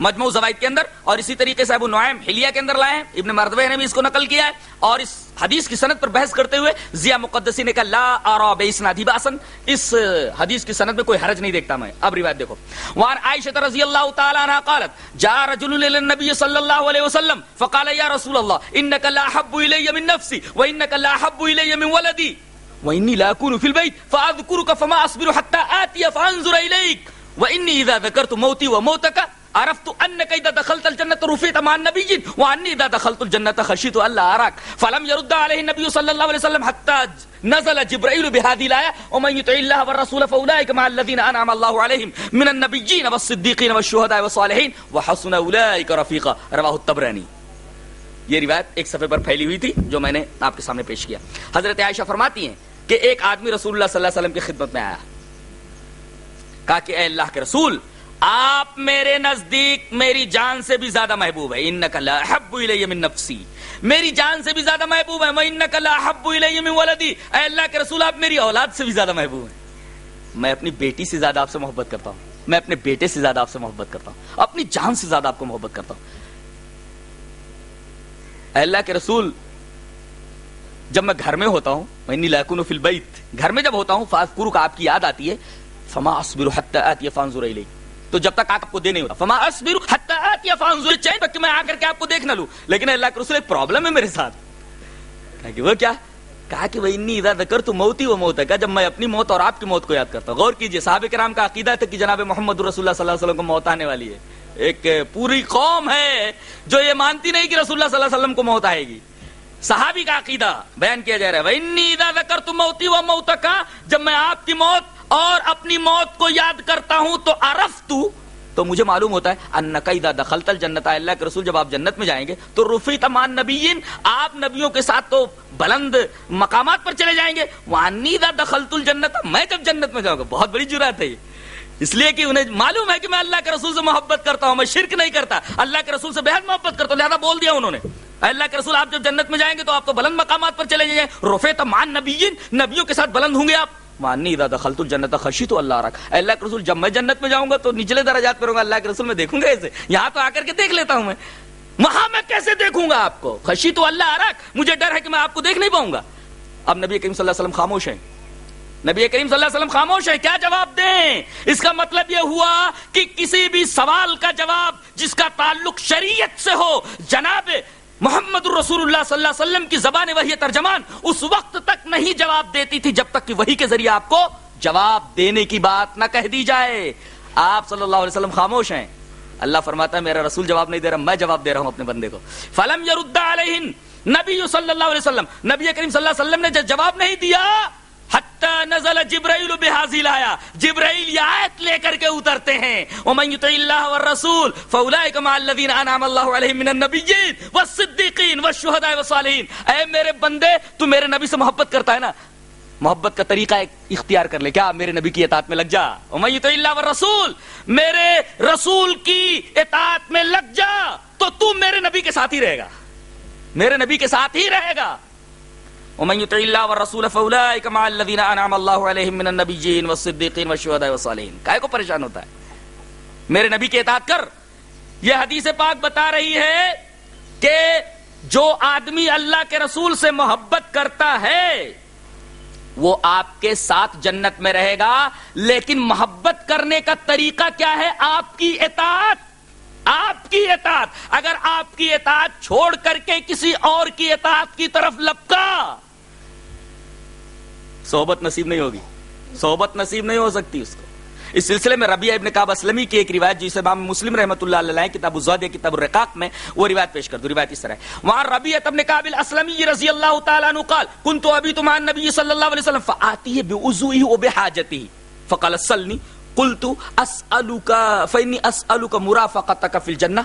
C: مجموع زوائد کے اندر، اور اسی طریقے سے ابو نعیم حلیہ کے اندر لائے ہیں۔ ابن مردوے نے بھی اس کو نقل کیا ہے۔ اور اس حدیث کی سند پر بحث کرتے ہوئے ضیاء مقدسی نے کہا، لا ارا باسنادی باسن۔ اس حدیث کی سند میں کوئی حرج نہیں دیکھتا میں۔ اب روایت دیکھو۔ وان عائشہ رضی اللہ تعالی عنها قالت، جاء رجل للنبي صلى الله عليه وسلم فقال يا رسول الله انك لا احب الي من نفسي وانك لا احب الي من ولدي وإني لا أكون في البيت فأذكرك فما أصبر حتى آتي فأنظر إليك وانی اذا ذکرت موتی و موتک عرفت انك اذا دخلت الجنه رفعت مع النبيين واني اذا دخلت الجنه خشيت الا اراك فلم يرد عليه النبي صلى الله عليه وسلم حتى نزل جبرائيل بهذه الايه ومن يطع الله والرسول فاولئك مع الذين انعم الله عليهم من النبيين والصديقين والشهداء والصالحين وحسن اولئك رفيقا رواه الطبراني۔ یہ روایت ایک صفحے پر پھیلی ہوئی تھی جو میں نے آپ کے سامنے پیش کیا۔ حضرت عائشہ فرماتی ہیں کہ ایک آدمی رسول اللہ صلی اللہ علیہ وسلم کی خدمت میں آیا۔ کہا کہ اے اللہ کے رسول، آپ میرے نزدیک میری جان سے بھی زیادہ محبوب ہے۔ انک لا احب الی من نفسی۔ میری جان سے بھی زیادہ محبوب ہے۔ میں انک لا احب الی من ولدی۔ اے اللہ کے رسول، آپ میری اولاد سے بھی زیادہ محبوب ہیں۔ میں اپنی بیٹی سے زیادہ آپ سے محبت کرتا ہوں۔ میں اپنے بیٹے سے زیادہ آپ سے محبت کرتا ہوں۔ اپنی جان سے زیادہ آپ کو محبت کرتا ہوں۔ اے اللہ کے رسول، جب میں گھر میں ہوتا ہوں میں لاکن فی البیت گھر میں جب ہوتا ہوں فاذکرو کا آپ کی یاد آتی ہے، فما اصبر حتی آتی فانظر الی تو جب تک آپ کو دے نہیں ہوتا، فما اصبر حتی آتی فانظر چاہیے تک کہ میں آ کر کے آپ کو دیکھ نہ لوں۔ لیکن اللہ کے رسول، ایک پرابلم ہے میرے ساتھ۔ کہا کہ وہ کیا؟ کہا کہ وہ انی اذا ذکرت موتی و موت کا جب میں اپنی موت اور آپ کی موت کو یاد کرتا ہوں۔ غور کیجیے، صحابہ کرام کا عقیدہ تھا کہ جناب محمد رسول اللہ صلی اللہ علیہ وسلم کو موت آنے والی ہے۔ ایک پوری قوم ہے جو یہ مانتی نہیں کہ رسول اللہ صلی اللہ علیہ وسلم کو موت آئے گی۔ صحابی کا عقیدہ بیان کیا جا رہا ہے۔ انی اذا ذکرت موتی و موت کا جب میں آپ کی موت اور اپنی موت کو یاد کرتا ہوں تو عرفت، تو تو مجھے معلوم ہوتا ہے انک اذا دخلت الجنت، اللہ کے رسول جب آپ جنت میں جائیں گے تو رفی تمان نبیین، آپ نبیوں کے ساتھ تو بلند مقامات پر چلے جائیں گے۔ وانی دخلت الجنت، میں جب جنت میں جاؤں گا۔ بہت بڑی جرات ہے اس لیے کہ انہیں معلوم ہے کہ میں اللہ کے رسول سے محبت کرتا ہوں، میں شرک نہیں کرتا۔ اللہ کے رسول سے بہت محبت کرتا ہوں لہذا بول دیا انہوں نے۔ اللہ کے رسول آپ جب جنت میں جائیں گے تو آپ تو بلند مقامات پر چلے جائیں۔ رفے تمان نبیین، نبیوں کے ساتھ بلند ہوں گے آپ۔ مانی اذا دخلت الجنت خشیت اللہ رکھ۔ اللہ کے رسول، جب میں جنت میں جاؤں گا تو نچلے درجات پہ رہوں گا۔ اللہ کے رسول، میں دیکھوں گا ایسے یہاں تو آ کر کے دیکھ لیتا ہوں میں۔ وہاں میں کیسے دیکھوں گا آپ کو؟ خشی تو اللہ رکھ۔ مجھے ڈر ہے کہ میں آپ کو دیکھ نہیں پاؤں گا۔ اب نبی کریم صلی اللہ علیہ وسلم خاموش ہیں۔ نبی کریم صلی اللہ علیہ وسلم خاموش ہے کیا جواب دیں؟ اس کا مطلب یہ ہوا کہ کسی بھی سوال کا جواب جس کا تعلق شریعت سے ہو، جناب محمد الرسول اللہ صلی اللہ علیہ وسلم کی زبان وحی ترجمان اس وقت تک نہیں جواب دیتی تھی جب تک کہ وہی کے ذریعے آپ کو جواب دینے کی بات نہ کہہ دی جائے۔ آپ صلی اللہ علیہ وسلم خاموش ہیں۔ اللہ فرماتا ہے، میرا رسول جواب نہیں دے رہا، میں جواب دے رہا ہوں اپنے بندے کو۔ فلم یرد علیہن نبی صلی اللہ علیہ وسلم۔ نبی کریم صلی اللہ علیہ وسلم نے جب جواب نہیں دیا حتی نزل جبرائیل بحاضل آیا جبرائیل یہ آیت لے کر کے اترتے ہیں. ومن یطع اللہ والرسول فاولئک مع الذین انعم اللہ علیہم من النبیین والصدیقین والشہداء والصالحین اے میرے بندے، تو میرے نبی سے محبت کرتا ہے نا؟ محبت کا طریقہ ایک اختیار کر لے. کیا میرے نبی کی اطاعت میں لگ جا؟ ومن یطع اللہ والرسول، میرے رسول کی اطاعت میں لگ جا، تو تو میرے نبی کے ساتھ ہی رہے گا. میرے نبی کے ساتھ ہی رہے گا. ومن يطع الله والرسول فاولئك مع الذين انعم الله عليهم من النبيين والصديقين والشهداء والصالحين. کائے کو پریشان ہوتا ہے؟ میرے نبی کی اطاعت کر۔ یہ حدیث پاک بتا رہی ہے کہ جو آدمی اللہ کے رسول سے محبت کرتا ہے، وہ آپ کے ساتھ جنت میں رہے گا۔ لیکن محبت کرنے کا طریقہ کیا ہے؟ آپ کی اطاعت۔ آپ کی اطاعت۔ اگر آپ کی اطاعت چھوڑ کر کے کسی اور کی اطاعت کی طرف لپکا صحبت نصیب نہیں ہوگی۔ صحبت نصیب نہیں ہو سکتی اس کو۔ اس سلسلے میں ربیہ ابن کعب اسلمی کی ایک روایت، جسے امام مسلم رحمۃ اللہ علیہ کتاب الزہد کتاب الرقاق میں وہ روایت پیش کر دو۔ روایت اس طرح ہے۔ وہاں ربیہ ابن کعب الاسلمی رضی اللہ تعالی عنہ قال كنت ابيت مع النبي صلی اللہ علیہ وسلم فآتيه بوضوئه وبحاجته فقال صلني قلت اسالك فاني اسالك مرافقتك في الجنه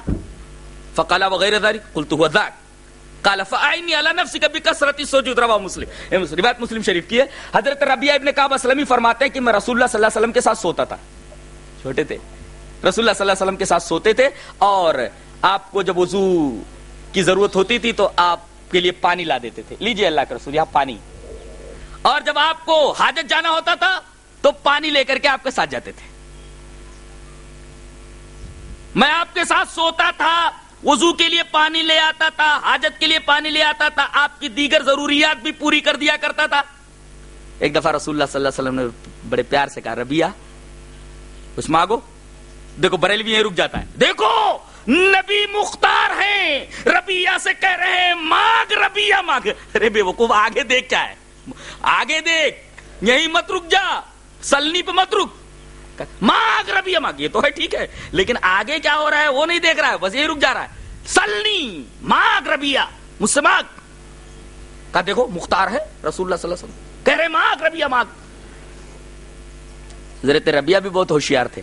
C: فقال وغير ذلك قلت هو ذاك قال فاعني على نفسك بكثرة السجود، رواه مسلم. یہ روایت مسلم شریف کی ہے۔ حضرت ربیعہ ابن کعب اسلمی فرماتے ہیں کہ میں رسول اللہ صلی اللہ علیہ وسلم کے ساتھ سوتا تھا۔ چھوٹے تھے۔ رسول اللہ صلی اللہ علیہ وسلم کے ساتھ سوتے تھے اور آپ کو جب وضو کی ضرورت ہوتی تھی تو آپ کے لیے پانی لا دیتے تھے۔ لیجیے اللہ کے رسول، یہاں پانی۔ اور جب آپ کو حاجت جانا ہوتا تھا تو پانی لے کر کے آپ کے ساتھ جاتے تھے۔ میں آپ کے ساتھ سوتا تھا وضو کے لیے پانی لے آتا تھا، حاجت کے لیے پانی لے آتا تھا، آپ کی دیگر ضروریات بھی پوری کر دیا کرتا تھا۔ ایک دفعہ رسول اللہ صلی اللہ علیہ وسلم نے بڑے پیار سے کہا ربیہ کچھ مانگو؟ دیکھو بریل بھی یہیں رک جاتا ہے۔ دیکھو، نبی مختار ہیں۔ ربیہ سے کہہ رہے ہیں، مانگ ربیہ مانگ۔ ارے بے وقوف، آگے دیکھ کیا ہے۔ آگے دیکھ یہی مت رک جا، سلنی پہ مت رک۔ ماگ ربیہ ماگ یہ تو ہے ٹھیک ہے، لیکن آگے کیا ہو رہا ہے؟ وہ نہیں دیکھ رہا ہے بس یہی رک جا رہا ہے۔ سلنی ماگ ربیہ مجھ سے ماگ کہا دیکھو، مختار ہے رسول اللہ صلی اللہ علیہ وسلم۔ کہہ رہے ماگ ربیہ ماگ حضرت ربیہ بھی بہت ہوشیار تھے۔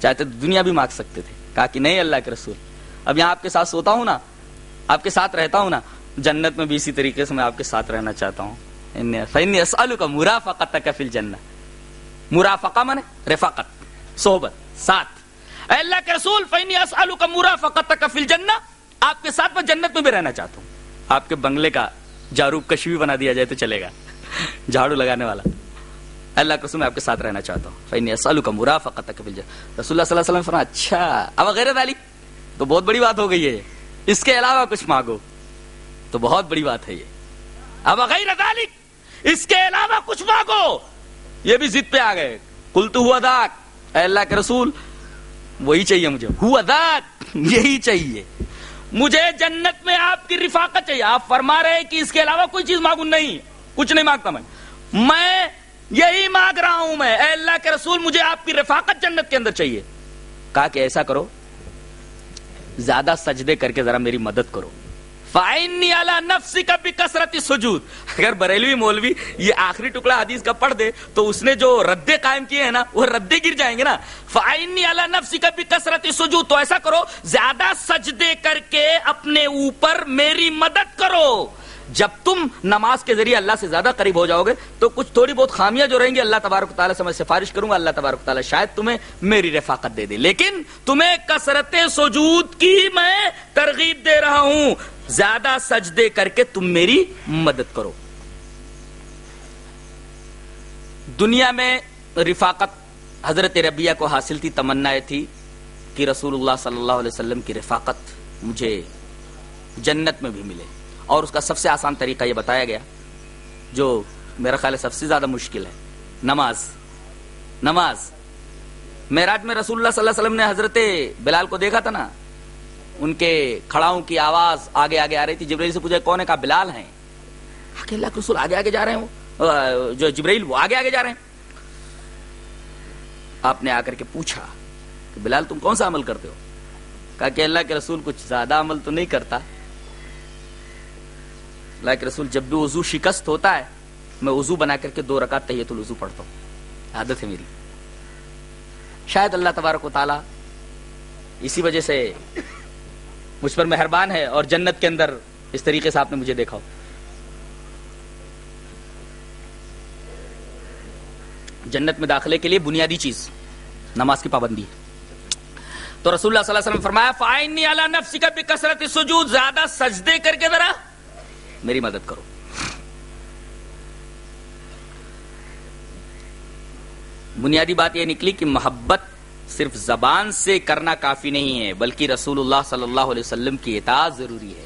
C: چاہتے تو دنیا بھی مانگ سکتے تھے۔ کہا کہ نہیں، اللہ کے رسول۔ اب یہاں آپ کے ساتھ سوتا ہوں نا، آپ کے ساتھ رہتا ہوں نا، جنت میں بھی اسی طریقے سے میں آپ کے ساتھ رہنا چاہتا ہوں۔ فَإِنِّي أَسْأَلُكَ مُرَافَقَتَكَ فِي الْجَنَّةِ۔ مرافقہ من رفاقت، صحبت، ساتھ۔ اے اللہ کے رسول، فَإِنِّي أَسْأَلُكَ مُرَافَقَتَكَ فِي الْجَنَّةِ۔ آپ کے ساتھ میں جنت میں بھی رہنا چاہتا ہوں۔ آپ کے بنگلے کا جاروب کش بھی بنا دیا جائے تو چلے گا۔ جھاڑو لگانے والا۔ اللہ کے رسول، میں آپ کے ساتھ رہنا چاہتا ہوں۔ فَإِنِّي أَسْأَلُكَ مُرَافَقَتَكَ فِي الْجَنَّةِ۔ رسول اللہ صلی اللہ علیہ وسلم نے فرمایا اچھا اب غیر ذالک، تو بہت بڑی بات ہو گئی ہے۔ اس کے علاوہ کچھ مانگو، تو بہت بڑی بات ہے یہ۔ اب غیر ذالک، اس کے علاوہ کچھ مانگو۔ یہ بھی ضد پہ آ گئے۔ کل تو ہوا داک اے اللہ کے رسول، وہی چاہیے مجھے۔ ہوا داک یہی چاہیے۔ مجھے جنت میں آپ کی رفاقت چاہیے۔ آپ فرما رہے کہ اس کے علاوہ کوئی چیز مانگو نہیں، کچھ نہیں مانگتا میں۔ میں یہی مانگ رہا ہوں میں۔ اے اللہ کے رسول، مجھے آپ کی رفاقت جنت کے اندر چاہیے۔ کہا کہ ایسا کرو، زیادہ سجدے کر کے ذرا میری مدد کرو۔ فائنی اعلیٰ نفسی کا بھی کثرت سجود۔ اگر بریلوی مولوی یہ آخری ٹکڑا حدیث کا پڑھ دے، تو اس نے جو ردے قائم کیے ہیں نا، وہ ردے گر جائیں گے نا۔ فائنی اعلیٰ نفسی کا بھی کثرت سجود۔ تو ایسا کرو، زیادہ سجدے کر کے اپنے اوپر میری مدد کرو۔ جب تم نماز کے ذریعے اللہ سے زیادہ قریب ہو جاؤ گے، تو کچھ تھوڑی بہت خامیاں جو رہیں گی، اللہ تبارک تعالیٰ سے میں سفارش کروں گا، اللہ تبارک تعالیٰ شاید تمہیں میری رفاقت دے دے۔ لیکن تمہیں کثرت سجود کی میں ترغیب دے رہا ہوں۔ زیادہ سجدے کر کے تم میری مدد کرو۔ دنیا میں رفاقت حضرت ربیہ کو حاصل تھی، تمنا تھی کہ رسول اللہ صلی اللہ علیہ وسلم کی رفاقت مجھے جنت میں بھی ملے۔ اور اس کا سب سے آسان طریقہ یہ بتایا گیا جو میرا خیال ہے سب سے زیادہ مشکل ہے، نماز۔ نماز۔ میراج میں رسول اللہ صلی اللہ علیہ وسلم نے حضرت بلال کو دیکھا تھا نا، ان کے کھڑاؤں کی آواز آگے آگے آ رہی تھی جبریل سے پوچھا، کون ہے؟ کہا، بلال ہیں۔ اللہ کے رسول آگے آگے جا رہے ہیں جو جبریل وہ آگے آگے جا رہے ہیں۔ آپ نے آ کر کے پوچھا کہ بلال تم کون سا عمل کرتے ہو؟ کہا کہ اللہ کے رسول کچھ زیادہ عمل تو نہیں کرتا۔ اللہ کے رسول، جب بھی وضو شکست ہوتا ہے، میں وضو بنا کر کے دو رکعت تحیت الوضو پڑھتا ہوں۔ عادت ہے میری۔ شاید اللہ تبارک و تعالی اسی وجہ سے مجھ پر مہربان ہے اور جنت کے اندر اس طریقے سے آپ نے مجھے دیکھا ہو۔ جنت میں داخلے کے لیے بنیادی چیز نماز کی پابندی ہے۔ تو رسول اللہ صلی اللہ علیہ وسلم فرمایا فائنی علی نفسی کا بھی کثرت سجود زیادہ سجدے کر کے ذرا میری مدد کرو۔ بنیادی بات یہ نکلی کہ محبت صرف زبان سے کرنا کافی نہیں ہے، بلکہ رسول اللہ صلی اللہ علیہ وسلم کی اطاعت ضروری ہے۔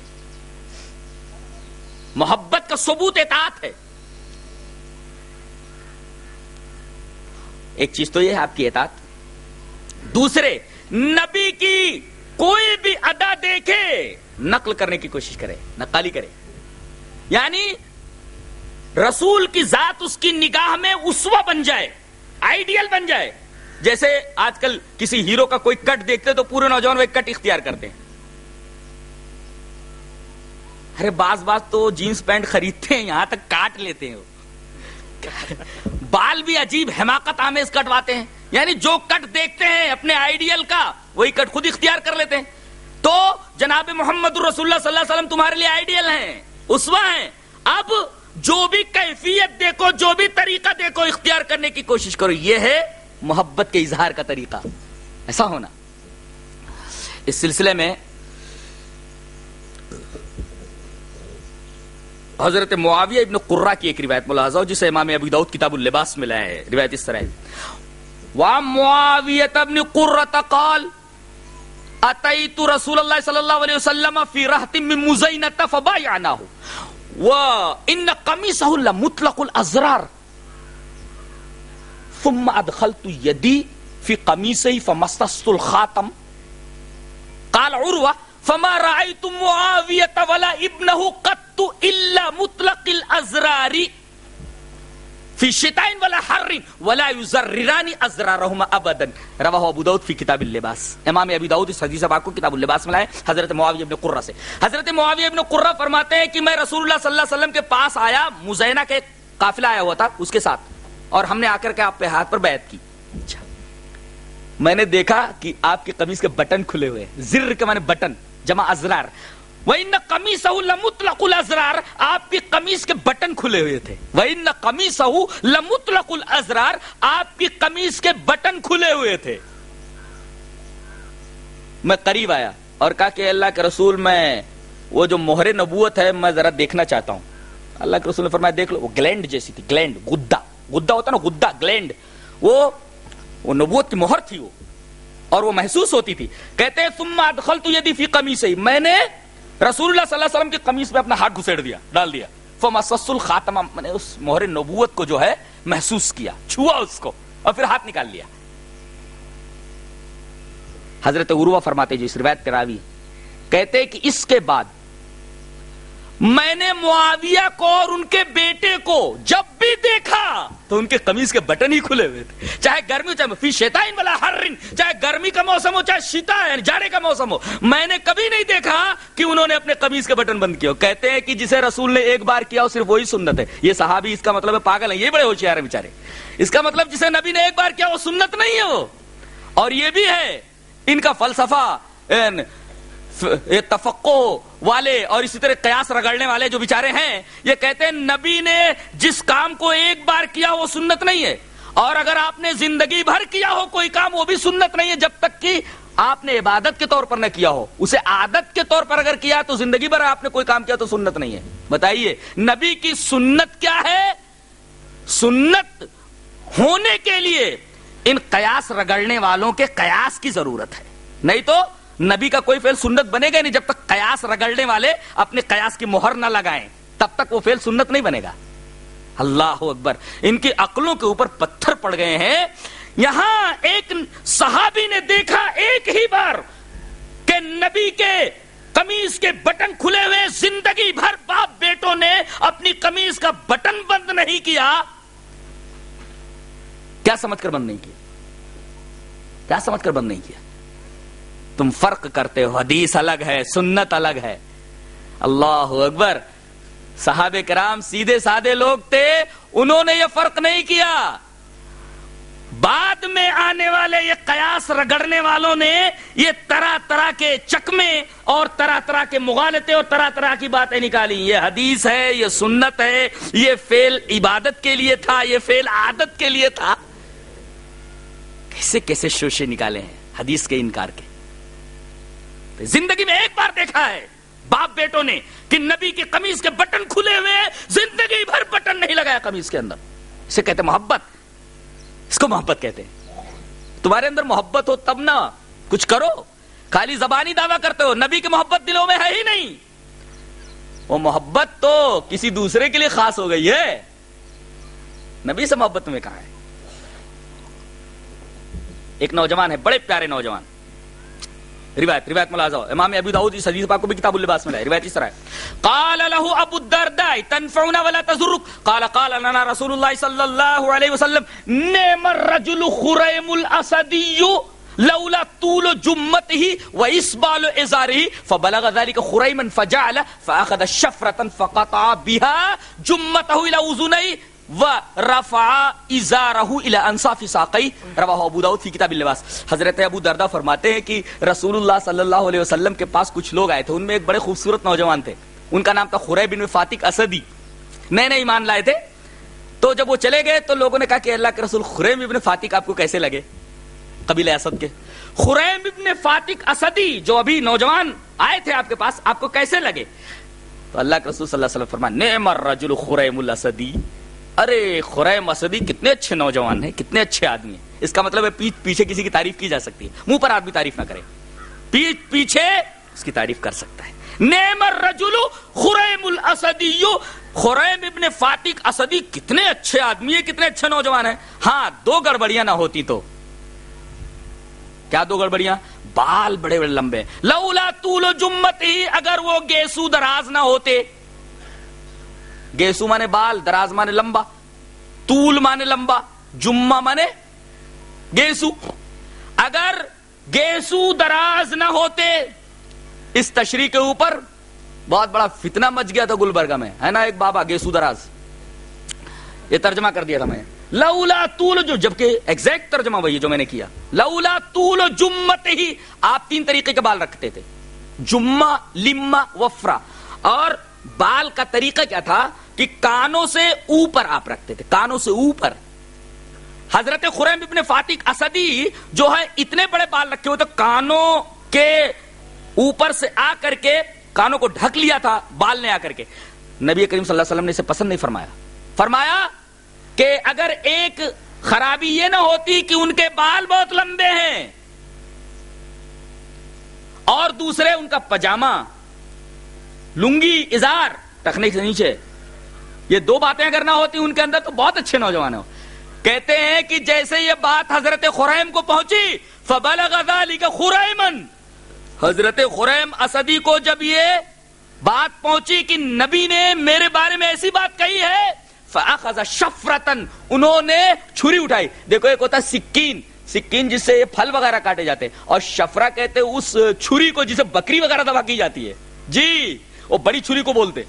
C: محبت کا ثبوت اطاعت ہے۔ ایک چیز تو یہ ہے آپ کی اطاعت۔ دوسرے، نبی کی کوئی بھی ادا دیکھے، نقل کرنے کی کوشش کرے، نقالی کرے۔ یعنی رسول کی ذات اس کی نگاہ میں اسوا بن جائے آئیڈیل بن جائے۔ جیسے آج کل کسی ہیرو کا کوئی کٹ دیکھتے تو پورے نوجوان وہ کٹ اختیار کرتے ہیں۔ ارے باز باز تو جینس پینٹ خریدتے ہیں، یہاں تک کاٹ لیتے ہیں بال بھی عجیب حماقت آمیز کٹواتے ہیں۔ یعنی جو کٹ دیکھتے ہیں اپنے آئیڈیل کا، وہی کٹ خود اختیار کر لیتے ہیں۔ تو جناب محمد رسول اللہ صلی اللہ علیہ وسلم تمہارے لیے آئیڈیل ہیں۔ اسوا ہیں۔ اب جو بھی کیفیت دیکھو، جو بھی طریقہ دیکھو، اختیار کرنے کی کوشش کرو۔ یہ ہے محبت کے اظہار کا طریقہ۔ ایسا ہونا۔ اس سلسلے میں حضرت معاویہ ابن قرہ کی ایک روایت ملاحظہ جسے امام ابو داؤد کتاب اللباس میں لائے ہے۔ روایت اس طرح وام معاویہ ابن قرہ قال أتيت رسول الله صلى الله عليه وسلم في رهط من مزينة فبايعناه. وإن قميصه لمطلق الأزرار. ثم أدخلت يدي في قميصه فمسست الخاتم. قال عروة فما رأيت معاوية ولا ابنه قط إلا مطلق الأزرار. فی شتائن ولا حرین ولا یزررانی ازرارہم ابدا۔ رواہ ابو داؤد فی کتاب اللباس۔ امام ابی داؤد اس حدیث پاک کو کتاب اللباس میں لائے۔ حضرت معاویہ ابن قرہ سے۔ حضرت معاویہ ابن قرہ فرماتے ہیں کہ میں رسول اللہ صلی اللہ علیہ وسلم کے پاس آیا، مزینہ کے قافلہ آیا ہوا تھا اس کے ساتھ۔ اور ہم نے آ کر کے آپ پہ ہاتھ پر بیعت کی۔ اچھا۔ میں نے دیکھا کہ آپ کی قمیص کے بٹن کھلے ہوئے زر کے معنی بٹن، جمع ازرار۔ وَإِنَّ قَمِيصَهُ لَمُطْلَقُ الْأَزْرَارِ آپ کی قمیص کے بٹن کھلے ہوئے تھے۔ وَإِنَّ قَمِيصَهُ لَمُطْلَقُ الْأَزْرَارِ آپ کی قمیص کے بٹن کھلے ہوئے تھے۔ میں قریب آیا اور کہا کہ اللہ کے رسول میں وہ جو مہر نبوت ہے میں ذرا دیکھنا چاہتا ہوں۔ اللہ کے رسول نے فرمایا دیکھ لو، وہ گلینڈ جیسی تھی، گلینڈ گدا گدا ہوتا نا گدا گلینڈ۔ وہ وہ نبوت کی مہر تھی وہ۔ اور وہ محسوس ہوتی تھی۔ کہتے ہیں، ثم ادخلت یدی فی قمیصی میں نے رسول اللہ صلی اللہ علیہ وسلم کی قمیص میں اپنا ہاتھ گھسیڑ دیا، ڈال دیا۔ فمسس الخاتمہ میں نے اس مہر نبوت کو جو ہے محسوس کیا، چھوا اس کو اور پھر ہاتھ نکال لیا۔ حضرت عروہ فرماتے جو اس روایت کے راوی، کہتے کہ اس کے بعد میں نے معاویہ کو اور ان کے بیٹے کو جب بھی دیکھا تو ان کے قمیض کے بٹن ہی کھلے ہوئے تھے۔ چاہے گرمی ہو، چاہے فی شیطان والا ہر چاہے گرمی کا موسم ہو، چاہے شیتا ہے یعنی جاڑے کا موسم ہو، میں نے کبھی نہیں دیکھا کہ انہوں نے اپنے قمیض کے بٹن بند کیا کہتے ہیں کہ جسے رسول نے ایک بار کیا صرف وہی سنت ہے۔ یہ صحابی اس کا مطلب ہے پاگل ہے یہ بڑے ہوشیار ہیں بیچارے۔ اس کا مطلب جسے نبی نے ایک بار کیا وہ سنت نہیں ہے وہ۔ اور یہ بھی ہے، ان کا فلسفہ یعنی تفقو والے اور اسی طرح قیاس رگڑنے والے جو بیچارے ہیں، یہ کہتے ہیں، نبی نے جس کام کو ایک بار کیا وہ سنت نہیں ہے۔ اور اگر آپ نے زندگی بھر کیا ہو کوئی کام، وہ بھی سنت نہیں ہے، جب تک کہ آپ نے عبادت کے طور پر نہ کیا ہو۔ اسے عادت کے طور پر اگر کیا تو زندگی بھر آپ نے کوئی کام کیا تو سنت نہیں ہے۔ بتائیے، نبی کی سنت کیا ہے؟ سنت ہونے کے لیے ان قیاس رگڑنے والوں کے قیاس کی ضرورت ہے۔ نہیں تو نبی کا کوئی فیل سنت بنے گا نہیں جب تک قیاس رگڑنے والے اپنے قیاس کی مہر نہ لگائیں، تب تک وہ فیل سنت نہیں بنے گا۔ اللہ اکبر۔ ان کی عقلوں کے اوپر پتھر پڑ گئے ہیں۔ یہاں ایک صحابی نے دیکھا ایک ہی بار کہ نبی کے قمیض کے بٹن کھلے ہوئے زندگی بھر باپ بیٹوں نے اپنی قمیض کا بٹن بند نہیں کیا۔ کیا سمجھ کر بند نہیں کیا؟ کیا سمجھ کر بند نہیں کیا؟ تم فرق کرتے ہو، حدیث الگ ہے، سنت الگ ہے۔ اللہ اکبر صحاب کرام سیدھے سادے لوگ تھے، انہوں نے یہ فرق نہیں کیا۔ بعد میں آنے والے یہ قیاس رگڑنے والوں نے یہ طرح طرح کے چکمے اور طرح طرح کے مغالطے اور طرح طرح کی باتیں نکالی یہ حدیث ہے، یہ سنت ہے، یہ فیل عبادت کے لیے تھا، یہ فیل عادت کے لیے تھا۔ کیسے کیسے شوشے نکالے ہیں، حدیث کے انکار کے۔ زندگی میں ایک بار دیکھا ہے۔ باپ بیٹوں نے کہ نبی کی قمیض کے بٹن کھلے ہوئے زندگی بھر بٹن نہیں لگایا قمیض کے اندر۔ اسے کہتے محبت۔ اس کو محبت کہتے ہیں۔ تمہارے اندر محبت ہو تب نہ کچھ کرو۔ خالی زبانی دعویٰ کرتے ہو۔ نبی کی محبت دلوں میں ہے ہی نہیں۔ وہ محبت تو کسی دوسرے کے لیے خاص ہو گئی ہے۔ نبی سے محبت میں کہاں ہے؟ ایک نوجوان ہے، بڑے پیارے نوجوان۔ روایت روایت ملازہ امام ابو داؤد اس حدیث پاک کو بھی کتاب اللباس میں لائے. روایت اس طرح ہے. قال له ابو الدرداء تنفعنا ولا تضرك. قال قال لنا رسول الله صلى الله عليه وسلم، نعم الرجل خريم الاسدي لولا طول جمته واسبال ازاره. فبلغ ذلك خريما فجعل، فاخذ الشفره فقطع بها جمته الى اذنيه رفا ازا رہ انصاف ساقی روا ابو داود فی کتاب اللباس حضرت ابو دردا فرماتے ہیں کہ رسول اللہ صلی اللہ علیہ وسلم کے پاس کچھ لوگ آئے تھے ان میں ایک بڑے خوبصورت نوجوان تھے ان کا نام تھا خورے بن فاتق اسدی نئے نئے ایمان لائے تھے تو جب وہ چلے گئے تو لوگوں نے کہا کہ اللہ کے رسول خریم ابن فاتق آپ کو کیسے لگے قبیل اسد کے خریم ابن فاتق اسدی جو ابھی نوجوان آئے تھے آپ کے پاس آپ کو کیسے لگے تو اللہ کے رسول صلی اللہ علیہ وسلم فرمایا نعم الرجل خریم الاسدی ارے خورے مسدی، کتنے اچھے نوجوان ہیں، کتنے اچھے آدمی ہیں۔ اس کا مطلب ہے پیچھ پیچھے کسی کی تعریف کی جا سکتی ہے۔ منہ پر آدمی تعریف نہ کرے۔ پیچھ پیچھے اس کی تعریف کر سکتا ہے۔ نعم الرجل خریم الاسدی۔ خریم ابن فاتق اسدی، کتنے اچھے آدمی ہیں، کتنے اچھے نوجوان ہیں۔ ہاں دو گڑبڑیاں نہ ہوتی تو۔ کیا دو گڑبڑیاں؟ بال بڑے بڑے لمبے۔ لولا طول جمت ہی اگر وہ گیسو دراز نہ ہوتے۔ گیسو مانے بال، دراز مانے لمبا، طول مانے لمبا، جمعہ مانے گیسو۔ اگر گیسو دراز نہ ہوتے، اس تشریح کے اوپر بہت بڑا فتنہ مچ گیا تھا گلبرگہ میں، ہے نا ایک بابا گیسو دراز؟ یہ ترجمہ کر دیا تھا میں لولا طول جو، جبکہ ایگزیکٹ ترجمہ وہی جو میں نے کیا۔ لولا طول جمت ہی آپ تین طریقے کے بال رکھتے تھے۔ جمہ لما وفرا اور بال کا طریقہ کیا تھا کہ کانوں سے اوپر آپ رکھتے تھے، کانوں سے اوپر۔ حضرت خریم ابن فاتق اسدی جو ہے اتنے بڑے بال رکھے ہوئے تھے، کانوں کے اوپر سے آ کر کے کانوں کو ڈھک لیا تھا، بال نے آ کر کے۔ نبی کریم صلی اللہ علیہ وسلم نے اسے پسند نہیں فرمایا۔ فرمایا کہ اگر ایک خرابی یہ نہ ہوتی کہ ان کے بال بہت لمبے ہیں اور دوسرے ان کا پجامہ لنگی ازار ٹکنے سے نیچے۔ یہ دو باتیں اگر نہ ہوتی ان کے اندر تو بہت اچھے نوجوان ہو۔ کہتے ہیں کہ جیسے یہ بات حضرت خریم کو پہنچی، فبلغ ذلك خریمن۔ حضرت خریم اسدی کو جب یہ بات پہنچی کہ نبی نے میرے بارے میں ایسی بات کہی ہے، فاخذ شفرتن انہوں نے چھری اٹھائی۔ دیکھو، ایک ہوتا ہے سکین۔ سکین جس سے یہ پھل وغیرہ کاٹے جاتے ہیں۔ اور شفرا کہتے اس چھری کو جسے بکری وغیرہ دبا کی جاتی ہے۔ جی۔ وہ بڑی چھری کو بولتے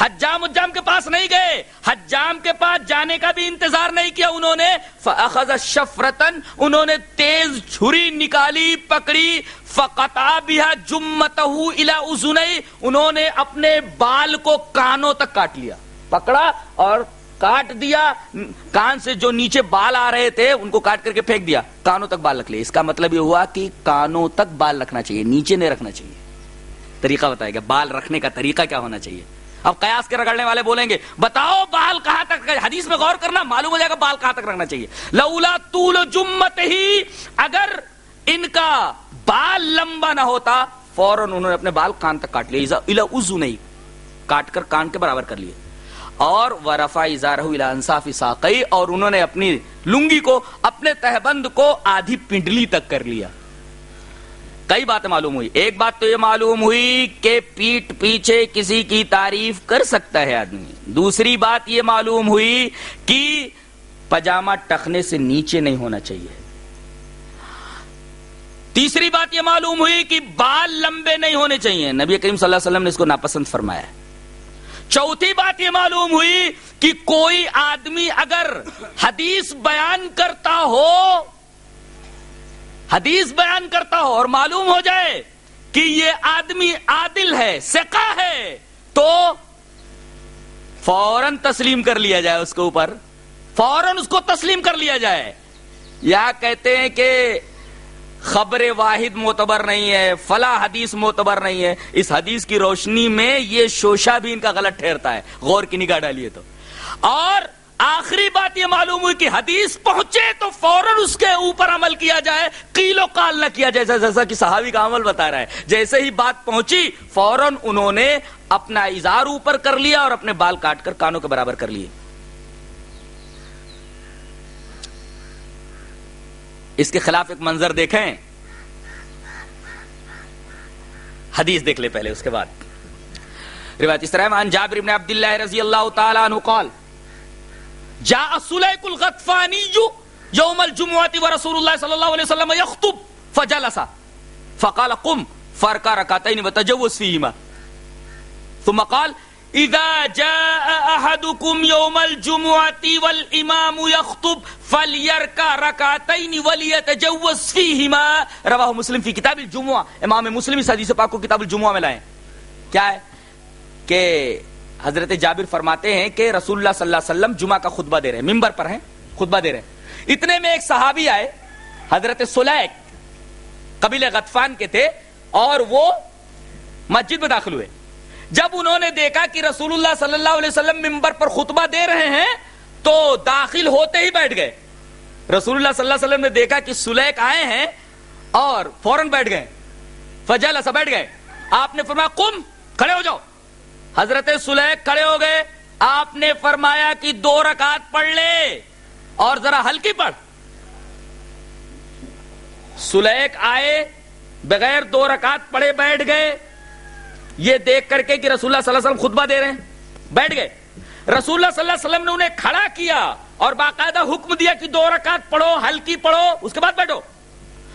C: حجام اجام کے پاس نہیں گئے۔ حجام کے پاس جانے کا بھی انتظار نہیں کیا انہوں نے۔ فاخذ شفرتن انہوں نے تیز چھری نکالی، پکڑی۔ فقطع بها جمته الى اذنی انہوں نے اپنے بال کو کانوں تک کاٹ لیا۔ پکڑا اور کاٹ دیا۔ کان سے جو نیچے بال آ رہے تھے، ان کو کاٹ کر کے پھینک دیا۔ کانوں تک بال رکھ لیا۔ اس کا مطلب یہ ہوا کہ کانوں تک بال رکھنا چاہیے، نیچے نہیں رکھنا چاہیے۔ طریقہ بتائے گا، بال رکھنے کا طریقہ کیا ہونا چاہیے؟ اب قیاس کے رگڑنے والے بولیں گے، بتاؤ بال کہاں تک حدیث میں غور کرنا، معلوم ہو جائے گا بال کہاں تک رکھنا چاہیے۔ لولا طول جمت ہی، اگر ان کا بال لمبا نہ ہوتا، فوراً انہوں نے اپنے بال کان تک کاٹ لیا ازو نہیں، کاٹ کر کان کے برابر کر لیے۔ اور ورفا اظہار انصاف ساقی، اور انہوں نے اپنی لنگی کو، اپنے تہبند کو آدھی پنڈلی تک کر لیا۔ کئی باتیں معلوم ہوئی۔ ایک بات تو یہ معلوم ہوئی کہ پیٹ پیچھے کسی کی تعریف کر سکتا ہے آدمی۔ دوسری بات یہ معلوم ہوئی کہ پجامہ ٹخنے سے نیچے نہیں ہونا چاہیے۔ تیسری بات یہ معلوم ہوئی کہ بال لمبے نہیں ہونے چاہیے۔ نبی کریم صلی اللہ علیہ وسلم نے اس کو ناپسند فرمایا۔ چوتھی بات یہ معلوم ہوئی کہ کوئی آدمی اگر حدیث بیان کرتا ہو حدیث بیان کرتا ہو اور معلوم ہو جائے کہ یہ آدمی عادل ہے سکا ہے، تو فوراً تسلیم کر لیا جائے اس کے اوپر۔ فوراً اس کو تسلیم کر لیا جائے۔ یا کہتے ہیں کہ خبر واحد معتبر نہیں ہے فلا حدیث معتبر نہیں ہے۔ اس حدیث کی روشنی میں یہ شوشا بھی ان کا غلط ٹھہرتا ہے۔ غور کی نگاہ ڈالیے تو۔ اور آخری بات یہ معلوم ہوئی کہ حدیث پہنچے تو فوراً اس کے اوپر عمل کیا جائے، قیل و قال نہ کیا جیسا جیسا کہ صحابی کا عمل بتا رہا ہے۔ جیسے ہی بات پہنچی، فوراً انہوں نے اپنا اظہار اوپر کر لیا اور اپنے بال کاٹ کر کانوں کے برابر کر لیے۔ اس کے خلاف ایک منظر دیکھیں۔ حدیث دیکھ لے پہلے، اس کے بعد۔ روایت اس طرح عن جابر بن عبد الله رضی اللہ تعالی عنہ قال جاء سلیک الغطفانی یوم الجمعة ورسول الله صلی اللہ علیہ وسلم یخطب فجلس. فقال قم فرکا رکعتين وتجوز فيهما ثم قال اذا جاء احدكم يوم الجمعة والامام يخطب فليركع ركعتين وليتجوز فيهما رواه مسلم في كتاب الجمعة امام مسلم اس حدیث پاک کو کتاب الجمعہ میں لائے کیا ہے؟ کہ حضرت جابر فرماتے ہیں کہ رسول اللہ صلی اللہ علیہ وسلم جمعہ کا خطبہ دے رہے ہیں ممبر پر ہیں، خطبہ دے رہے ہیں۔ اتنے میں ایک صحابی آئے، حضرت سلیک قبیل غطفان کے تھے اور وہ مسجد میں داخل ہوئے۔ جب انہوں نے دیکھا کہ رسول اللہ صلی اللہ علیہ وسلم ممبر پر خطبہ دے رہے ہیں، تو داخل ہوتے ہی بیٹھ گئے۔ رسول اللہ صلی اللہ علیہ وسلم نے دیکھا کہ سلیک آئے ہیں اور فوراً بیٹھ گئے۔ فجل بیٹھ گئے۔ آپ نے فرمایا کم کھڑے ہو جاؤ۔ حضرت سلیک کھڑے ہو گئے۔ آپ نے فرمایا کہ دو رکعت پڑھ لے اور ذرا ہلکی پڑھ۔ سلیک آئے، بغیر دو رکعت پڑھے بیٹھ گئے۔ یہ دیکھ کر کے کہ رسول اللہ صلی اللہ علیہ وسلم خطبہ دے رہے ہیں۔ بیٹھ گئے۔ رسول اللہ صلی اللہ علیہ وسلم نے انہیں کھڑا کیا اور باقاعدہ حکم دیا کہ دو رکعت پڑھو، ہلکی پڑھو، اس کے بعد بیٹھو۔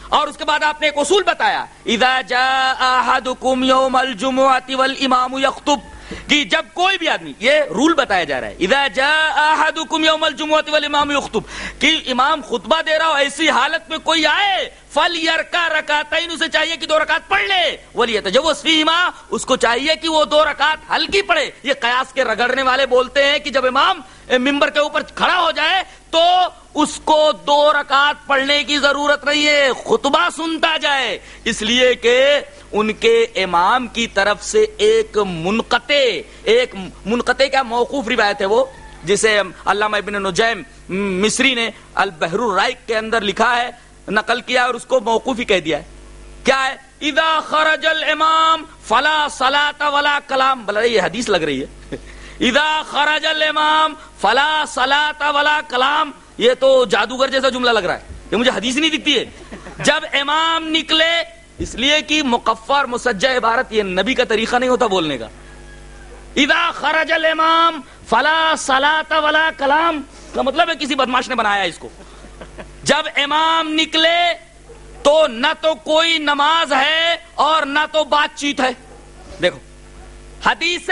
C: اور اس کے بعد آپ نے ایک اصول بتایا۔ اذا جاء احدكم يوم الجمعه والامام يخطب کہ جب کوئی بھی آدمی، یہ رول بتایا جا رہا ہے، اذا جاء احدكم يوم الجمعه والامام يخطب کہ امام خطبہ دے رہا ہو، ایسی حالت میں کوئی آئے فلیرکا رکعتین اسے چاہیے کہ دو رکعت پڑھ لے، ولیتجوز فیہما، اس کو چاہیے کہ وہ دو رکعت ہلکی پڑھے۔ یہ قیاس کے رگڑنے والے بولتے ہیں کہ جب امام ممبر کے اوپر کھڑا ہو جائے تو اس کو دو رکعت پڑھنے کی ضرورت نہیں ہے، خطبہ سنتا جائے۔ اس لیے کہ ان کے امام کی طرف سے ایک منقطع ایک منقطع کا موقوف روایت ہے وہ، جسے علامہ ابن نجیم مصری نے البحر الرائق کے اندر لکھا ہے، نقل کیا اور اس کو موقوف ہی کہہ دیا ہے۔ کیا ہے؟ اذا خرج الامام فلا صلاة ولا کلام۔ بلا یہ حدیث لگ رہی ہے۔ اذا خرج الامام فلا صلاة ولا کلام، یہ تو جادوگر جیسا جملہ لگ رہا ہے، یہ مجھے حدیث نہیں دکھتی ہے۔ جب امام نکلے، اس لیے کہ مقفر مسجع عبارت یہ نبی کا طریقہ نہیں ہوتا بولنے کا۔ اذا خرج الامام فلا صلاة ولا کلام، کا مطلب ہے کسی بدماش نے بنایا اس کو۔ جب امام نکلے، تو نہ تو کوئی نماز ہے اور نہ تو بات چیت ہے۔ دیکھو، حدیث